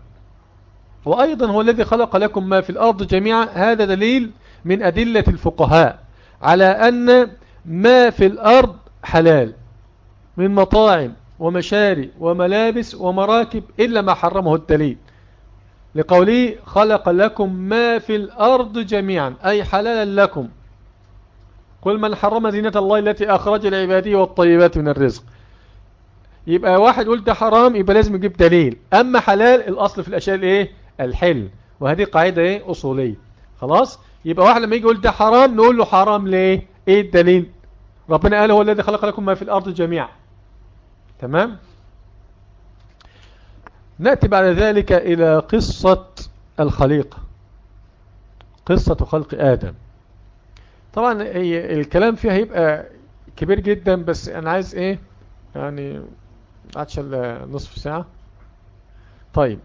وأيضا هو الذي خلق لكم ما في الأرض جميعا. هذا دليل من أدلة الفقهاء على أن ما في الأرض حلال من مطاعم ومشاري وملابس ومراكب إلا ما حرمه الدليل. لقوله خلق لكم ما في الأرض جميعا أي حلالا لكم. قل من حرم زينة الله التي أخرج لعباده والطيبات من الرزق. يبقى واحد ده حرام يبقى لازم يجيب دليل. أما حلال الأصل في الأشياء الإيه؟ الحل. وهذه قاعدة إيه؟ أصولية. خلاص؟ يبقى واحد لما يجي يقول ده حرام نقول له حرام ليه؟ إيه الدليل؟ ربنا قال هو الذي خلق لكم ما في الأرض جميعا. تمام؟ نأتي بعد ذلك إلى قصة الخليقة. قصة خلق آدم. طبعا الكلام فيها هيبقى كبير جدا بس أنا عايز إيه؟ يعني عادش نصف ساعة. طيب.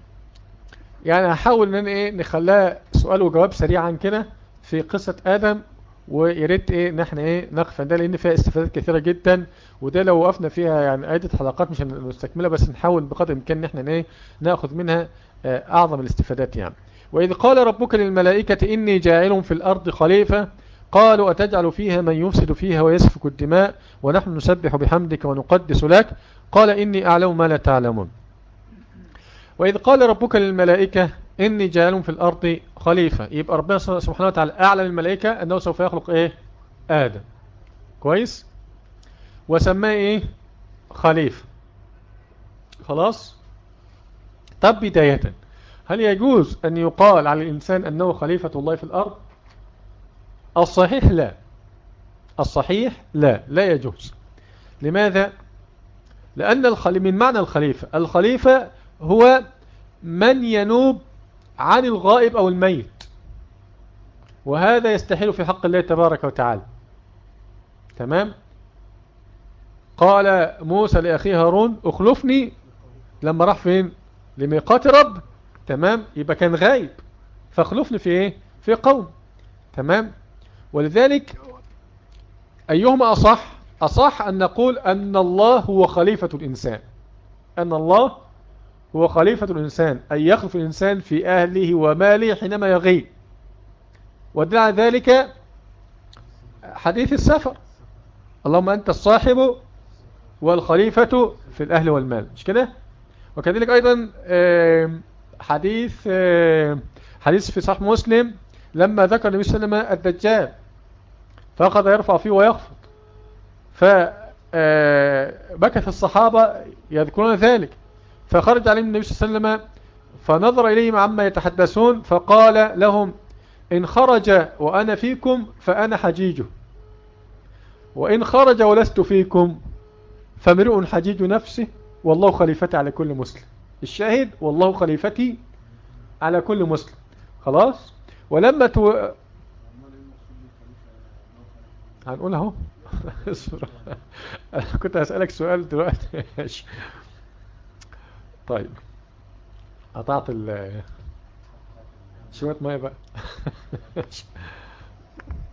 يعني هحاول إن إيه؟ نخليها سؤال وجواب سريعا كده في قصة آدم ويا ريت إيه؟ إن إحنا إيه؟ نقف عندها لأن فيها استفادات كثيرة جدا. وده لو وقفنا فيها يعني عدة حلقات مش هنستكملها بس نحاول بقدر الإمكان إن إحنا إيه نأخذ منها أعظم الاستفادات يعني. وإذ قال ربك للملائكة إني جاعل في الأرض خليفة قالوا أتجعل فيها من يفسد فيها ويسفك الدماء ونحن نسبح بحمدك ونقدس لك؟ قال إني أعلم ما لا تعلمون. وإذ قال ربك للملائكة إني جعل في الأرض خليفة. يبقى ربنا سبحانه وتعالى أعلم الملائكة أنه سوف يخلق إيه؟ آدم. كويس؟ وسماه إيه؟ خليفة. خلاص؟ طب بداية هل يجوز أن يقال على الإنسان أنه خليفة الله في الأرض؟ الصحيح لا. الصحيح لا لا يجوز. لماذا؟ لأن الخليفة من معنى الخليفة. الخليفة هو من ينوب عن الغائب أو الميت. وهذا يستحيل في حق الله تبارك وتعالى. تمام؟ قال موسى لأخيه هارون أخلفني. لما راح فين؟ لميقات رب تمام؟ يبقى كان غايب. فأخلفني في إيه؟ في قوم. تمام؟ ولذلك أيهما أصح؟ أصح أن نقول أن الله هو خليفة الإنسان. أن الله هو خليفة الإنسان أن يخلف الإنسان في أهله وماله حينما يغيب. ودل ذلك حديث السفر. اللهم أنت الصاحب والخليفة في الأهل والمال. مش كده؟ وكذلك أيضا حديث حديث في صحيح مسلم لما ذكر النبي صلى الله عليه وسلم الدجال فأخذ يرفع فيه ويخفض. فبكث الصحابة يذكرون ذلك. فخرج عليهم النبي صلى الله عليه وسلم فنظر إليهم عما يتحدثون فقال لهم إن خرج وأنا فيكم فأنا حجيجه وإن خرج ولست فيكم فامرؤ حجيج نفسه والله خليفتي على كل مسلم. الشاهد والله خليفتي على كل مسلم. خلاص؟ ولما تو... هنقول اهو. <laughs> <laughs> كنت هسألك سؤال دلوقتي. <laughs> طيب. قطعت ال شوية مية بقى.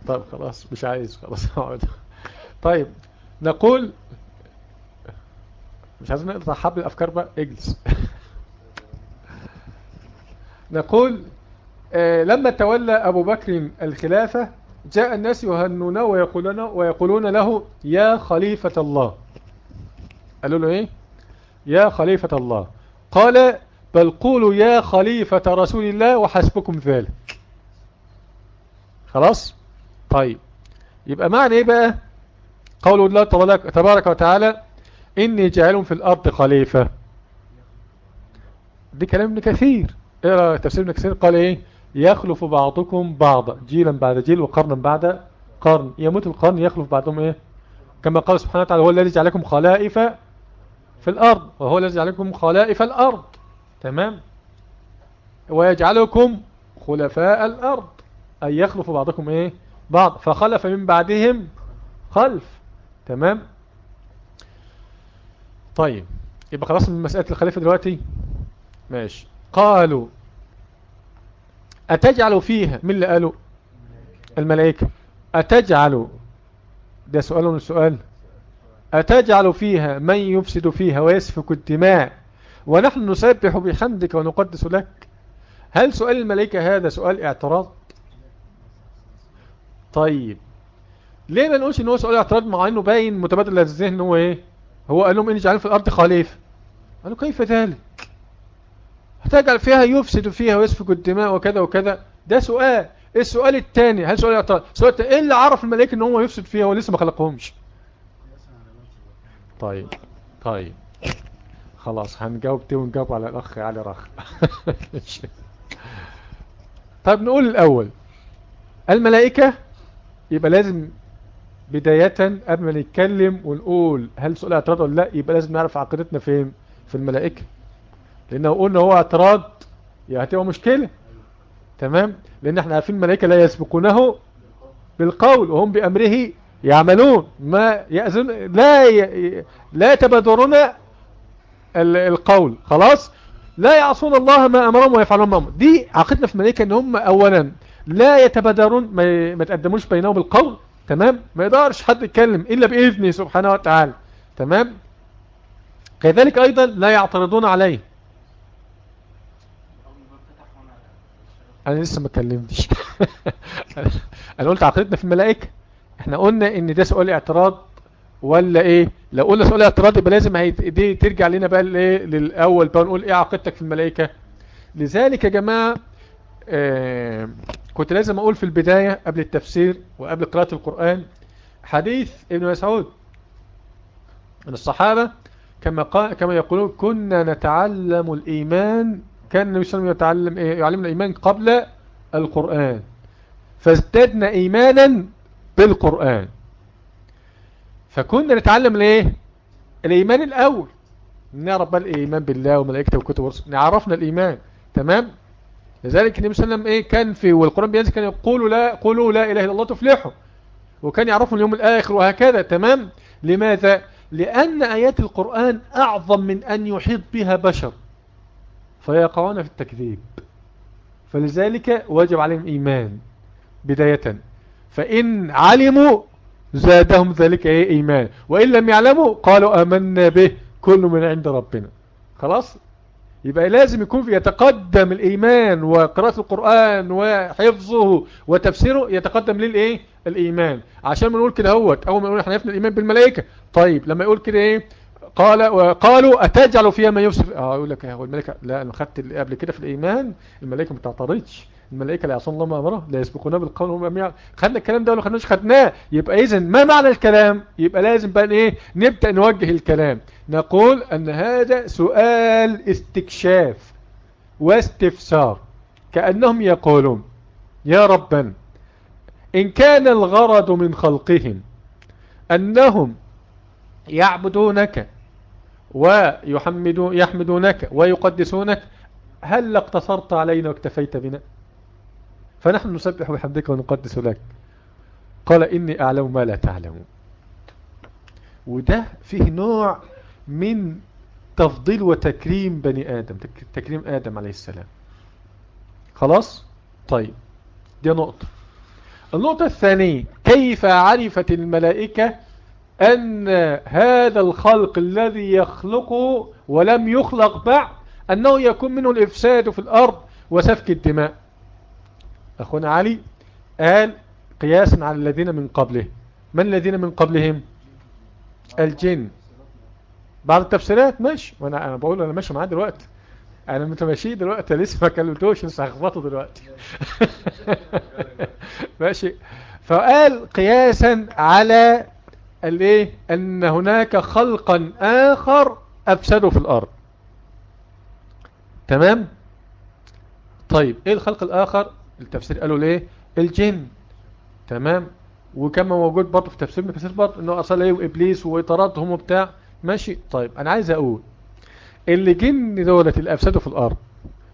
طيب خلاص مش عايز. خلاص طيب نقول مش عايزين نقطع حبل الأفكار بقى اجلس. <laughs> نقول آه لما تولى أبو بكر الخلافة جاء الناس يهنونه ويقولون, ويقولون له يا خليفة الله. قالوا له إيه؟ يا خليفة الله. قال بل قولوا يا خليفة رسول الله وحسبكم ذلك. خلاص؟ طيب. يبقى معنى إيه بقى؟ قول الله تبارك وتعالى إني جاعل في الأرض خليفة. دي كلام ابن كثير. اقرأ تفسير ابن كثير قال إيه؟ يخلف بعضكم بعضا. جيلا بعد جيل وقرنا بعد قرن. يموت القرن يخلف بعضهم إيه؟ كما قال سبحانه وتعالى هو الذي جعلكم خلائف في الأرض. وهو الذي جعلكم خلائف الأرض. تمام؟ ويجعلكم خلفاء الأرض. أي يخلف بعضكم إيه؟ بعض. فخلف من بعدهم خلف. تمام؟ طيب يبقى خلاص من مسألة الخليفة دلوقتي؟ ماشي. قالوا أتجعل فيها؟ من اللي قالوا الملائكة. أتجعل؟ ده سؤال من السؤال أتجعل فيها من يفسد فيها ويسفك الدماء؟ ونحن نسبح بحمدك ونقدس لك. هل سؤال الملائكة هذا سؤال اعتراض؟ طيب. ليه ما نقولش إن هو سؤال اعتراض مع إنه باين متبادل للذهن هو إيه هو قال لهم إني جعلهم في الأرض خليفة. قالوا كيف ذلك؟ هتجعل فيها يفسد فيها ويسفك الدماء وكذا وكذا. ده سؤال. السؤال الثاني هل سؤال السؤال الثاني إيه اللي عرف الملائكة إن هو يفسد فيها ولسه ما خلقهمش؟ طيب طيب. خلاص هنجاوب دي ونجاوب على الأخ علي رخ <laughs> طيب نقول الأول. الملائكة يبقى لازم بداية قبل ما نتكلم ونقول هل سؤال اعتراض ولا لا يبقى لازم نعرف عقيدتنا فين في الملائكة. لأن لو قلنا هو اعتراض يعني هتبقى مشكلة. تمام؟ لأن إحنا عارفين الملائكة لا يسبقونه بالقول وهم بأمره يعملون. ما يأذن لا ي... لا يتبادرون القول. خلاص؟ لا يعصون الله ما أمرهم ويفعلون ما أمرهم. دي عقيدنا في الملائكة إن هم اولا لا يتبادرون ما, ما تقدموش بينهم القول. تمام؟ ما يقدرش حد يتكلم إلا بإذنه سبحانه وتعالى. تمام؟ كذلك أيضا لا يعترضون عليه. أنا لسه ما اتكلمتش. <laughs> أنا قلت عقيدتنا في الملائكة. إحنا قلنا إن ده سؤال اعتراض ولا إيه؟ لو قلنا سؤال اعتراض يبقى لازم دي ترجع لنا بقى لإيه؟ للأول بقى نقول إيه عقيدتك في الملائكة؟ لذلك يا جماعة آه كنت لازم أقول في البداية قبل التفسير وقبل قراءة القرآن حديث ابن مسعود من الصحابة كما قال كما يقولون كنا نتعلم الإيمان كان النبي صلى الله عليه وسلم يتعلم يعلمنا الإيمان قبل القرآن. فازددنا إيمانا بالقرآن. فكنا نتعلم ليه؟ الإيمان الأول. نعرف بقى الإيمان بالله وملائكته وكتب ورسل نعرفنا الإيمان. تمام؟ لذلك النبي صلى الله عليه وسلم إيه كان في والقرآن بينزل كان يقول لا قولوا لا إله إلا الله تفلحوا. وكان يعرفوا اليوم الآخر وهكذا تمام؟ لماذا؟ لأن آيات القرآن أعظم من أن يحيط بها بشر. فيقعون في التكذيب. فلذلك واجب عليهم إيمان. بداية. فإن علموا زادهم ذلك إيه إيمان. وإن لم يعلموا قالوا آمنا به كل من عند ربنا. خلاص؟ يبقى لازم يكون في يتقدم الإيمان وقراءة القرآن وحفظه وتفسيره يتقدم للإيه؟ الإيمان. عشان ما نقول كده هوت أول ما نقول إحنا نفني الإيمان بالملائكة. طيب لما يقول كده إيه؟ قال وقالوا أتجعل فيها ما يفسد آه يقول لك هو الملائكة لا أنا خدت قبل كده في الإيمان الملائكة ما تعترضش. الملائكة لا يعصون الله ما أمره لا يسبقونه بالقول وهم أميع خدنا الكلام ده ولا خدناش خدناه. يبقى إذا ما معنى الكلام؟ يبقى لازم بقى إيه؟ نبدأ نوجه الكلام. نقول أن هذا سؤال استكشاف واستفسار كأنهم يقولون يا ربنا إن كان الغرض من خلقهم أنهم يعبدونك ويحمدونك ويقدسونك هل اقتصرت علينا واكتفيت بنا؟ فنحن نسبح بحمدك ونقدس لك. قال إني أعلم ما لا تعلمون وده فيه نوع من تفضيل وتكريم بني آدم تكريم آدم عليه السلام. خلاص؟ طيب دي نقطة. النقطة الثانية كيف عرفت الملائكة أن هذا الخلق الذي يخلقه ولم يخلق بعد أنه يكون منه الإفساد في الأرض وسفك الدماء؟ أخونا علي قال قياسا على الذين من قبله. من الذين من قبلهم؟ الجن. بعض التفسيرات ماشي. وأنا أنا بقول أنا ماشي معاه دلوقتي. أنا متماشي دلوقتي. لسه ما كلمتوش لسه هخبطه دلوقتي. <laughs> ماشي. فقال قياسا على الإيه؟ أن هناك خلقا آخر أفسدوا في الأرض. تمام؟ طيب إيه الخلق الآخر؟ التفسير قالوا ليه؟ الجن. تمام؟ وكما موجود برضه في تفسير ابن كثير برضه إنه أرسل إيه إبليس وطردهم وبتاع. ماشي؟ طيب أنا عايز أقول اللي جن دولة اللي افسدوا في الأرض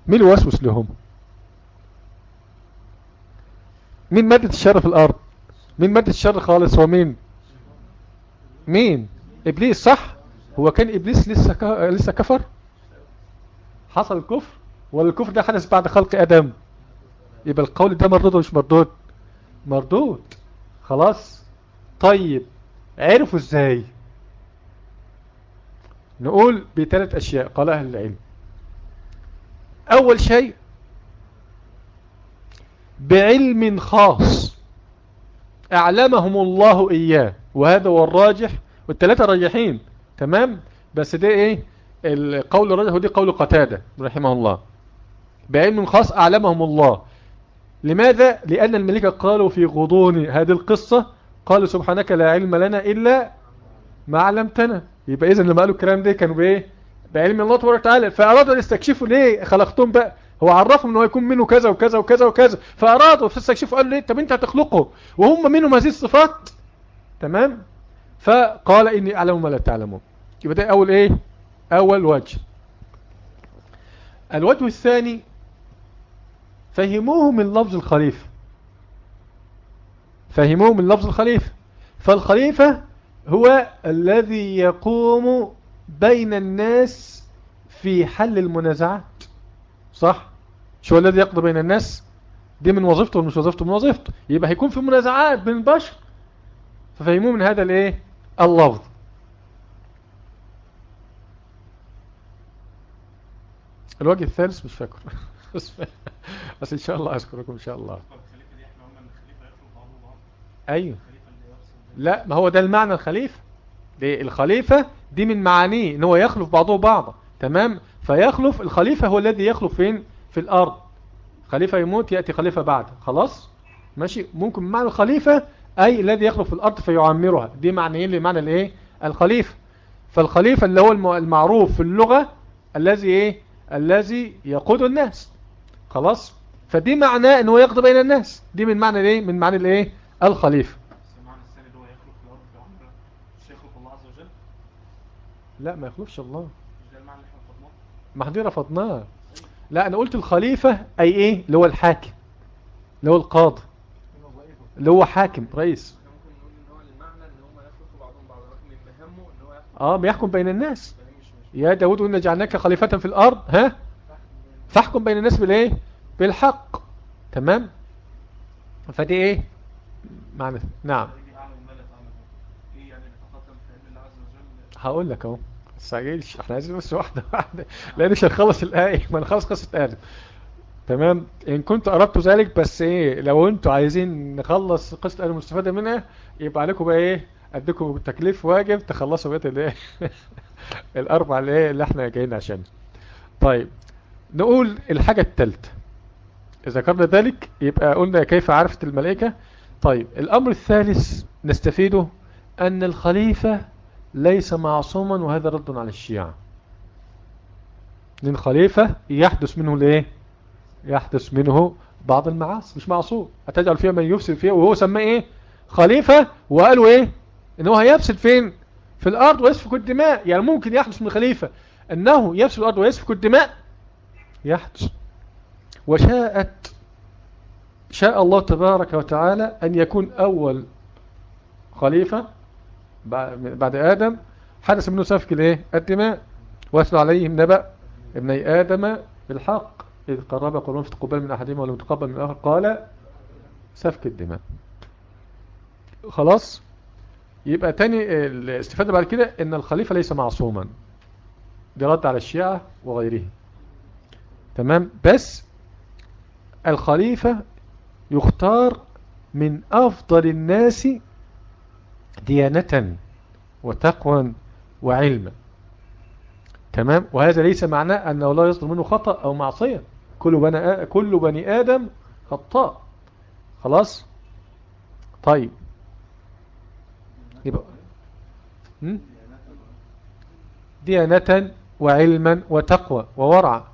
مين الوسوس لهم؟ مين مادة الشر في الأرض؟ مين مادة الشر خالص؟ هو مين؟ مين؟ إبليس صح؟ هو كان إبليس لسه. لسه كفر؟ حصل الكفر؟ ولا الكفر ده حدث بعد خلق آدم. يبقى القول ده مردود مش مردود؟ مردود. خلاص. طيب عرفوا إزاي؟ نقول بثلاث أشياء قال أهل العلم. أول شيء بعلم خاص. أعلمهم الله إياه. وهذا هو الراجح. والثلاثة راجحين. تمام؟ بس ده إيه؟ القول الراجح ودي قول قتادة رحمه الله. بعلم خاص أعلمهم الله. لماذا؟ لأن الملكه قالوا في غضون هذه القصة قالوا سبحانك لا علم لنا إلا ما علمتنا. يبقى اذا لما قالوا الكلام ده كانوا بإيه؟ بعلم الله تبارك وتعالى. فأرادوا أن يستكشفوا ليه خلقتهم بقى؟ هو عرفهم إن هو يكون منه كذا وكذا وكذا وكذا. فأرادوا فاستكشفوا قالوا ليه؟ طب أنت هتخلقه. وهم منهم هذه الصفات. تمام؟ فقال إني أعلم ما لا تعلمون. يبقى ده أول إيه؟ أول وجه. الوجه الثاني فهموه من لفظ الخليفة فهموه من لفظ الخليفة فالخليفة هو الذي يقوم بين الناس في حل المنازعات. صح؟ شو الذي يقضي بين الناس؟ دي من وظيفته ومش وظيفته من وظيفته. يبقى هيكون في منازعات بين البشر. ففهموه من هذا الإيه؟ اللفظ. الوجه الثالث مش <laughs> فاكر. بس إن شاء الله اذكركم إن شاء الله. أيوه. لا ما هو ده المعنى الخليفة. دي الخليفة دي من معانيه إن هو يخلف بعضه بعضا تمام؟ فيخلف الخليفة هو الذي يخلف فين؟ في الأرض. خليفة يموت يأتي خليفة بعد خلاص؟ ماشي؟ ممكن معنى الخليفة أي الذي يخلف في الأرض فيعمرها. دي معنيين لمعنى الإيه؟ الخليفة. فالخليفة اللي هو المعروف في اللغة الذي إيه؟ الذي يقود الناس. خلاص؟ فدي معناه انه يقضي بين الناس. دي من معنى الايه من معنى الإيه؟ الخليفة. لا ما يخلفش الله. ما إحنا رفضناه لا أنا قلت الخليفة أي إيه؟ اللي هو الحاكم. اللي هو القاضي. اللي هو حاكم رئيس. آه بيحكم بين الناس. يا داود إن جعلناك خليفة في الأرض. ها؟ فاحكم بين الناس بالإيه؟ بالحق. تمام؟ فدي إيه؟ معنى نعم. هقول لك اهو تستعجلش إحنا عايزين بس واحدة واحدة. لأن مش هنخلص الآية ما نخلص قصة آدم. تمام؟ إن كنت أردت ذلك بس إيه؟ لو أنتوا عايزين نخلص قصة آدم المستفادة منها يبقى عليكم بقى إيه؟ أديكم تكليف واجب تخلصوا بقية الآية. <laughs> الأربع اللي, اللي إحنا جايين عشان طيب. نقول الحاجة الثالثة اذا ذكرنا ذلك يبقى قلنا كيف عرفت الملائكة؟ طيب الأمر الثالث نستفيده أن الخليفة ليس معصوما وهذا رد على الشيعة. لأن الخليفة يحدث منه الايه يحدث منه بعض المعاصي مش معصوم. هتجعل فيها من يفسد فيها؟ وهو سماه إيه؟ خليفة. وقالوا إيه؟ إن هو هيفسد فين؟ في الأرض ويسفك الدماء. يعني ممكن يحدث من خليفة. إنه يفسد الأرض ويسفك الدماء؟ يحدث. وشاءت شاء الله تبارك وتعالى أن يكون أول خليفة بعد آدم. حدث منه سفك الايه الدماء. واتل عليهم نبأ ابني آدم بالحق إذ قرب قرون فتقبل من احدهما ولم تقبل من الآخر. قال سفك الدماء. خلاص؟ يبقى تاني الاستفادة بعد كده إن الخليفة ليس معصوما. دي رد على الشيعة وغيره تمام؟ بس الخليفة يختار من أفضل الناس ديانة وتقوى وعلما تمام؟ وهذا ليس معناه انه لا يصدر منه خطأ أو معصية. كل بني, كل بني آدم خطاء. خلاص؟ طيب. يبقى ديانة وعلما وتقوى وورعا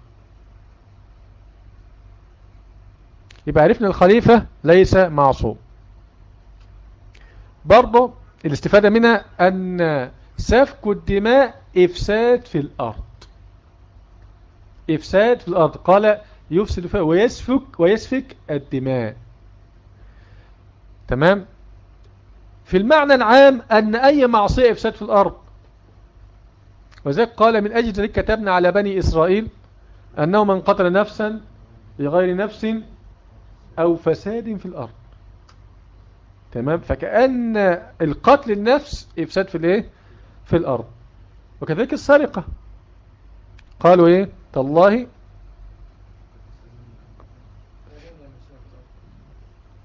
يبقى عرفنا الخليفة ليس معصوم. برضو الاستفادة منها أن سفك الدماء إفساد في الأرض. إفساد في الأرض. قال يفسد ويسفك ويسفك الدماء. تمام؟ في المعنى العام أن أي معصية إفساد في الأرض. وذلك قال من أجل ذلك كتبنا على بني إسرائيل أنه من قتل نفسا بغير نفس أو فساد في الأرض. تمام؟ فكأن القتل النفس إفساد في الإيه؟ في الأرض. وكذلك السرقة. قالوا إيه؟ تالله.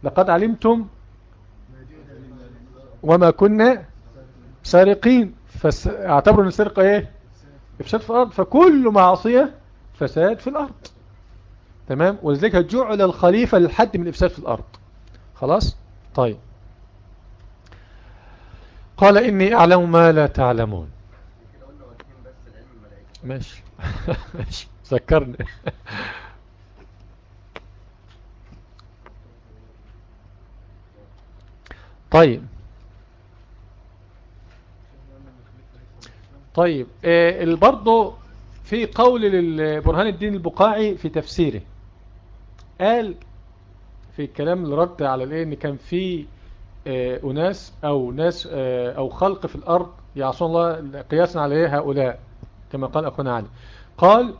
لقد علمتم وما كنا سارقين. فاعتبروا إن السرقة إيه؟ افساد في الأرض. فكل معصية فساد في الأرض. تمام؟ ولذلك جعل الخليفة للحد من الإفساد في الأرض. خلاص؟ طيب. قال إني أعلم ما لا تعلمون. ماشي. <laughs> ماشي. ذكرني. طيب. طيب. آه برضه في قول للبرهان الدين البقاعي في تفسيره. قال في الكلام اللي رد على الإيه إن كان في آه، أناس أو ناس آه، أو خلق في الأرض يعصون الله قياسا على إيه هؤلاء كما قال أخونا علي. قال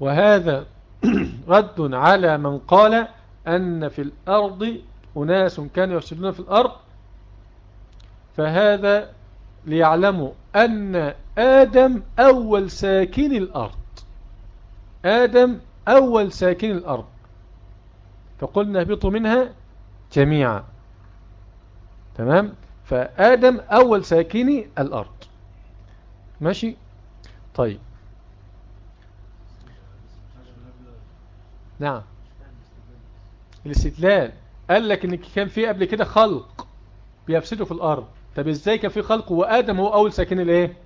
وهذا <clears throat> رد على من قال أن في الأرض أناس كانوا يفسدون في الأرض فهذا ليعلموا أن آدم أول ساكن الأرض. آدم أول ساكن الأرض. فقلنا اهبطوا منها جميعا. تمام؟ فآدم أول ساكني الأرض. ماشي؟ طيب. نعم. الاستدلال. قال لك إن كان في قبل كده خلق بيفسدوا في الأرض. طب إزاي كان في خلق وآدم هو أول ساكن الإيه؟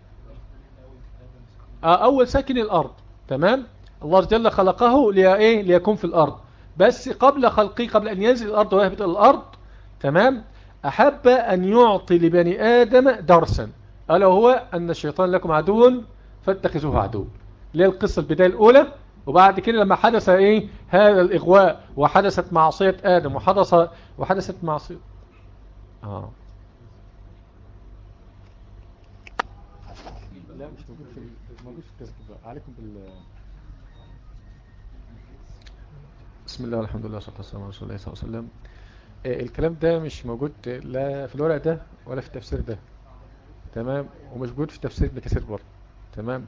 آه أول ساكن الأرض. تمام؟ الله جل خلقه لي إيه؟ ليكون في الأرض. بس قبل خلقه قبل أن ينزل الأرض ويهبط الأرض تمام؟ أحب أن يعطي لبني آدم درسا. ألا هو أن الشيطان لكم عدو فاتخذوه عدو. اللي هي القصة البداية الأولى؟ وبعد كده لما حدث إيه؟ هذا الإغواء وحدثت معصية آدم وحدث وحدثت معصية. آه. لا مش موجود في عليكم بال بسم الله والحمد لله والصلاة والسلام على رسول الله صلى الله عليه وسلم. الكلام ده مش موجود لا في الورق ده ولا في التفسير ده. تمام؟ ومش موجود في تفسير ابن كثير برضه. تمام؟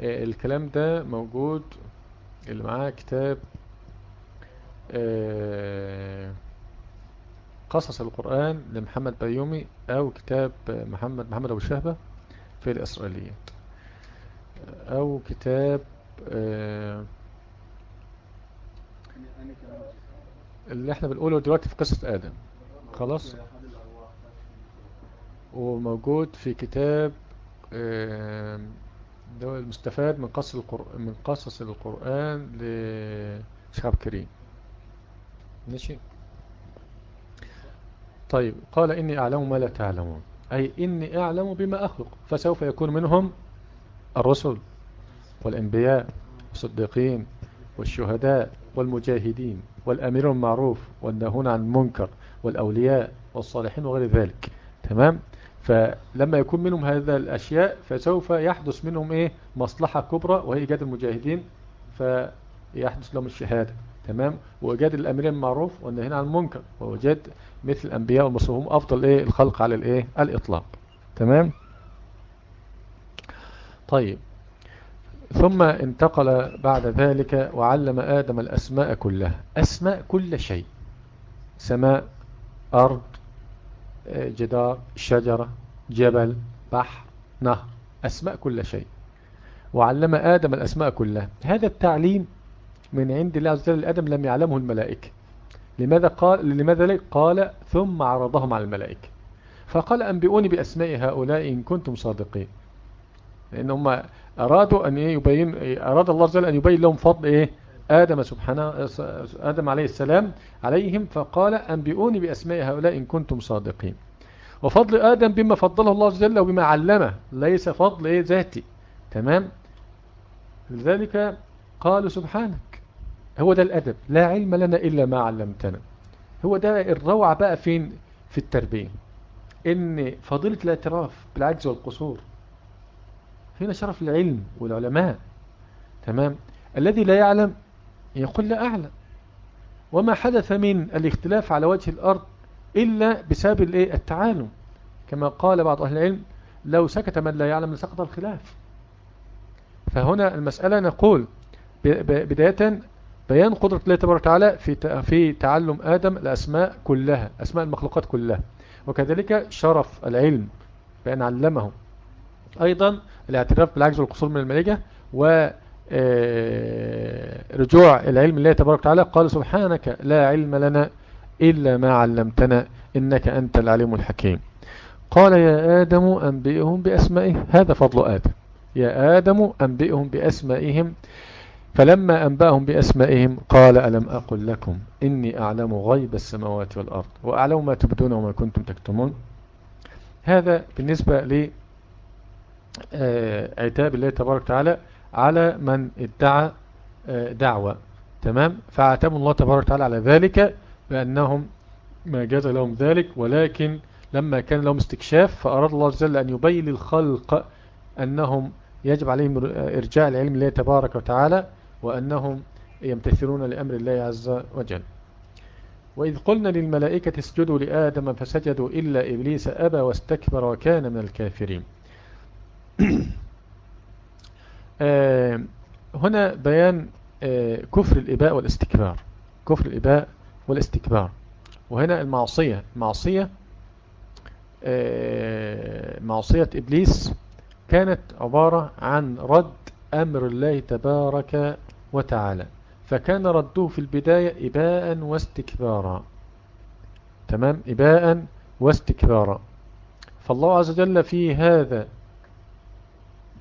الكلام ده موجود اللي معاه كتاب قصص القرآن لمحمد بيومي أو كتاب محمد محمد أبو شهبة في الاسرائيليات أو كتاب اللي إحنا بنقوله دلوقتي في قصة آدم. خلاص؟ وموجود في كتاب ده المستفاد من قصص القرآن من قصص القرآن لشعب كريم. ماشي؟ طيب قال إني أعلم ما لا تعلمون. أي إني أعلم بما أخلق. فسوف يكون منهم الرسل والأنبياء والصديقين والشهداء. والمجاهدين والأمير المعروف والناهون عن المنكر والأولياء والصالحين وغير ذلك. تمام؟ فلما يكون منهم هذا الأشياء فسوف يحدث منهم إيه؟ مصلحة كبرى وهي إيجاد المجاهدين فيحدث لهم الشهادة. تمام؟ وإيجاد الأميرين المعروف والناهين عن المنكر وإيجاد مثل الأنبياء والمصلحون أفضل إيه؟ الخلق على الإيه؟ الإطلاق. تمام؟ طيب. ثم انتقل بعد ذلك وعلم آدم الأسماء كلها. أسماء كل شيء. سماء أرض جدار شجرة جبل بحر نهر. أسماء كل شيء. وعلم آدم الأسماء كلها. هذا التعليم من عند الله عز وجل آدم لم يعلمه الملائكة. لماذا قال لماذا قال ثم عرضهم على الملائكة. فقال أنبئوني بأسماء هؤلاء إن كنتم صادقين. لأن هم أرادوا أن يبين أراد الله وجل أن يبين لهم فضل إيه؟ آدم سبحانه آدم عليه السلام عليهم فقال أنبئوني بأسماء هؤلاء إن كنتم صادقين. وفضل آدم بما فضله الله وجل وبما علمه ليس فضل إيه؟ ذاتي. تمام؟ لذلك قالوا سبحانك هو ده الأدب لا علم لنا إلا ما علمتنا. هو ده الروعة بقى فين؟ في التربية. إن فضيلة الاعتراف بالعجز والقصور هنا شرف العلم والعلماء. تمام؟ الذي لا يعلم يقول لا أعلم. وما حدث من الاختلاف على وجه الأرض إلا بسبب التعالم كما قال بعض أهل العلم لو سكت من لا يعلم لسقط الخلاف. فهنا المسألة نقول بداية بيان قدرة الله تبارك وتعالى في في تعلم آدم الأسماء كلها أسماء المخلوقات كلها. وكذلك شرف العلم بأن علمه أيضا الاعتراف بالعجز والقصور من الملائكة و رجوع العلم الله تبارك وتعالى. قال سبحانك لا علم لنا إلا ما علمتنا إنك أنت العليم الحكيم. قال يا آدم أنبئهم بأسمائهم هذا فضل آدم. يا آدم أنبئهم بأسمائهم. فلما أنبأهم بأسمائهم قال ألم أقل لكم إني أعلم غيب السماوات والأرض وأعلم ما تبدون وما كنتم تكتمون. هذا بالنسبة ل عتاب الله تبارك وتعالى على من ادعى دعوة. تمام؟ فعاتبوا الله تبارك وتعالى على ذلك بأنهم ما جاز لهم ذلك ولكن لما كان لهم استكشاف فأراد الله عز وجل أن يبين للخلق أنهم يجب عليهم إرجاع العلم لله تبارك وتعالى وأنهم يمتثلون لأمر الله عز وجل. وإذ قلنا للملائكة اسجدوا لآدم فسجدوا إلا إبليس أبى واستكبر وكان من الكافرين. آه، <coughs> هنا بيان آه، كفر الإباء والاستكبار. كفر الإباء والاستكبار. وهنا المعصية. معصية آه، معصية إبليس كانت عبارة عن رد أمر الله تبارك وتعالى. فكان رده في البداية إباء واستكبارا. تمام؟ إباء واستكبارا. فالله عز وجل في هذا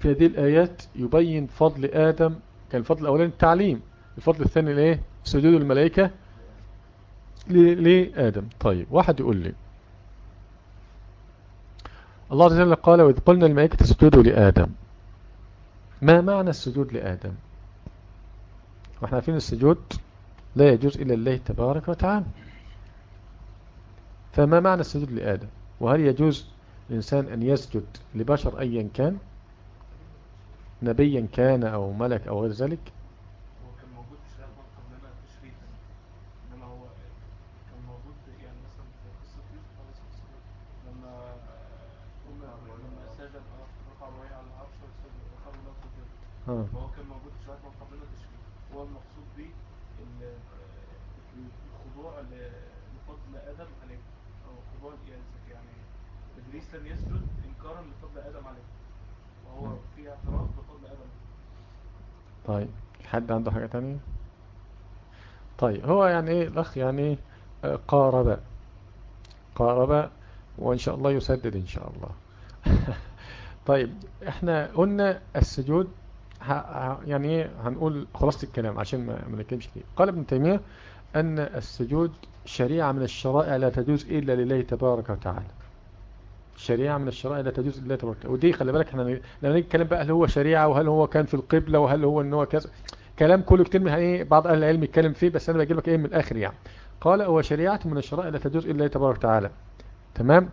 في هذه الآيات يبين فضل آدم كان الفضل الأولاني التعليم الفضل الثاني الايه سجود الملائكة لآدم. طيب واحد يقول لي الله عز وجل قال وإذ قلنا الملائكة اسجدوا لآدم. ما معنى السجود لآدم؟ وإحنا عارفين السجود لا يجوز إلا الله تبارك وتعالى. فما معنى السجود لآدم؟ وهل يجوز الإنسان أن يسجد لبشر أيا كان؟ نبيا كان أو ملك أو غير ذلك هو كان موجود في قبلنا تشريفا إنما هو كان موجود يعني مثلا في قصة يوسف الصلاة والسلام لما لما سجد آه رفع على العرش وسجد وخروا له آه. فهو كان موجود في شريعة من قبلنا تشريف هو المقصود به ال- الخضوع ل- لفضل آدم عليه أو خضوع يعني يعني إبليس لم يسجد إنكارا لفضل آدم عليه وهو في اعتراف بفضل آدم طيب حد عنده حاجة تانية؟ طيب هو يعني إيه الأخ يعني آه، قارب. قارب وإن شاء الله يسدد إن شاء الله. <laughs> طيب إحنا قلنا السجود يعني إيه هنقول خلاصة الكلام عشان ما نتكلمش كتير. قال ابن تيمية أن السجود شريعة من الشرائع لا تجوز إلا لله تبارك وتعالى. شريعة من الشرائع لا تجوز إلا تبارك. ودي خلي بالك إحنا لما نيجي نتكلم بقى هل هو شريعة وهل هو كان في القبلة وهل هو إن هو كذا كلام كله كتير من إيه بعض أهل العلم يتكلم فيه بس أنا بجيب لك إيه من الآخر يعني. قال هو شريعة من الشرائع لا تجوز إلا تبارك وتعالى. تمام؟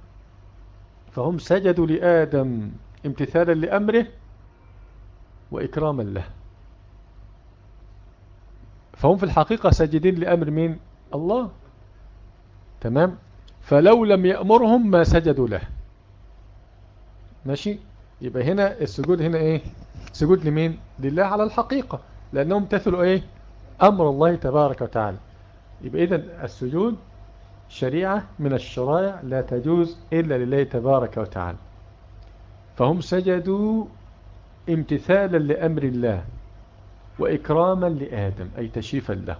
فهم سجدوا لآدم امتثالا لأمره وإكراما له. فهم في الحقيقة ساجدين لأمر مين؟ الله. تمام؟ فلو لم يأمرهم ما سجدوا له. ماشي؟ يبقى هنا السجود هنا إيه؟ سجود لمين؟ لله على الحقيقة لأنهم امتثلوا إيه؟ أمر الله تبارك وتعالى. يبقى إذن السجود شريعة من الشرائع لا تجوز إلا لله تبارك وتعالى. فهم سجدوا امتثالا لأمر الله وإكراما لآدم أي تشريفا له.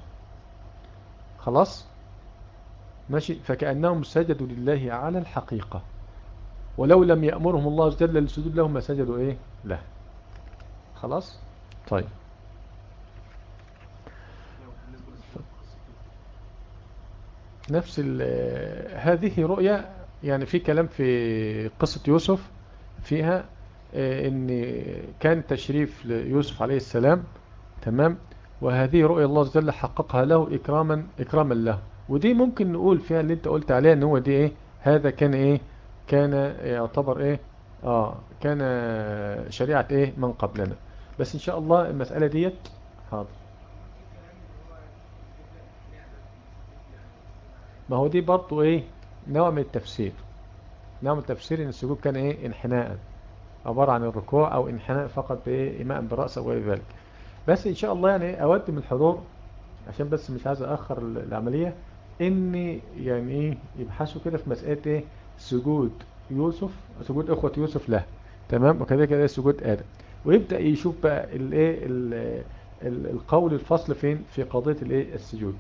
خلاص؟ ماشي؟ فكأنهم سجدوا لله على الحقيقة. ولو لم يأمرهم الله وجل للسجود لهم ما سجدوا إيه؟ له خلاص؟ طيب. نفس ال- هذه رؤية يعني في كلام في قصة يوسف فيها آه، إن كان تشريف ليوسف عليه السلام تمام؟ وهذه رؤية الله وجل حققها له إكراما إكراما له. ودي ممكن نقول فيها اللي أنت قلت عليها إن هو دي إيه؟ هذا كان إيه؟ كان يعتبر إيه؟ آه كان شريعة إيه؟ من قبلنا. بس إن شاء الله المسألة ديت حاضر. ما هو دي برضو إيه؟ نوع من التفسير. نوع من التفسير إن السجود كان إيه؟ انحناء. عبارة عن الركوع أو انحناء فقط بإيه؟ إيماء بالرأس أو ذلك. بس إن شاء الله يعني أود من الحضور عشان بس مش عايز اخر العملية ان يعني إيه؟ يبحثوا كده في مسألة إيه؟ سجود يوسف سجود إخوة يوسف له. تمام؟ وكذلك إيه سجود آدم. ويبدأ يشوف بقى الإيه؟ ال- ال- القول الفصل فين؟ في قضية الإيه؟ السجود.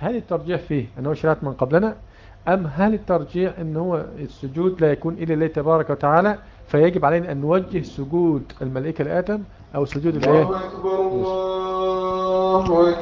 هل الترجيح فيه ان هو شرعت من قبلنا؟ أم هل الترجيح إن هو السجود لا يكون إلا لله تبارك وتعالى فيجب علينا أن نوجه سجود الملائكة لآدم أو سجود الإيه؟ الله أكبر الله أكبر.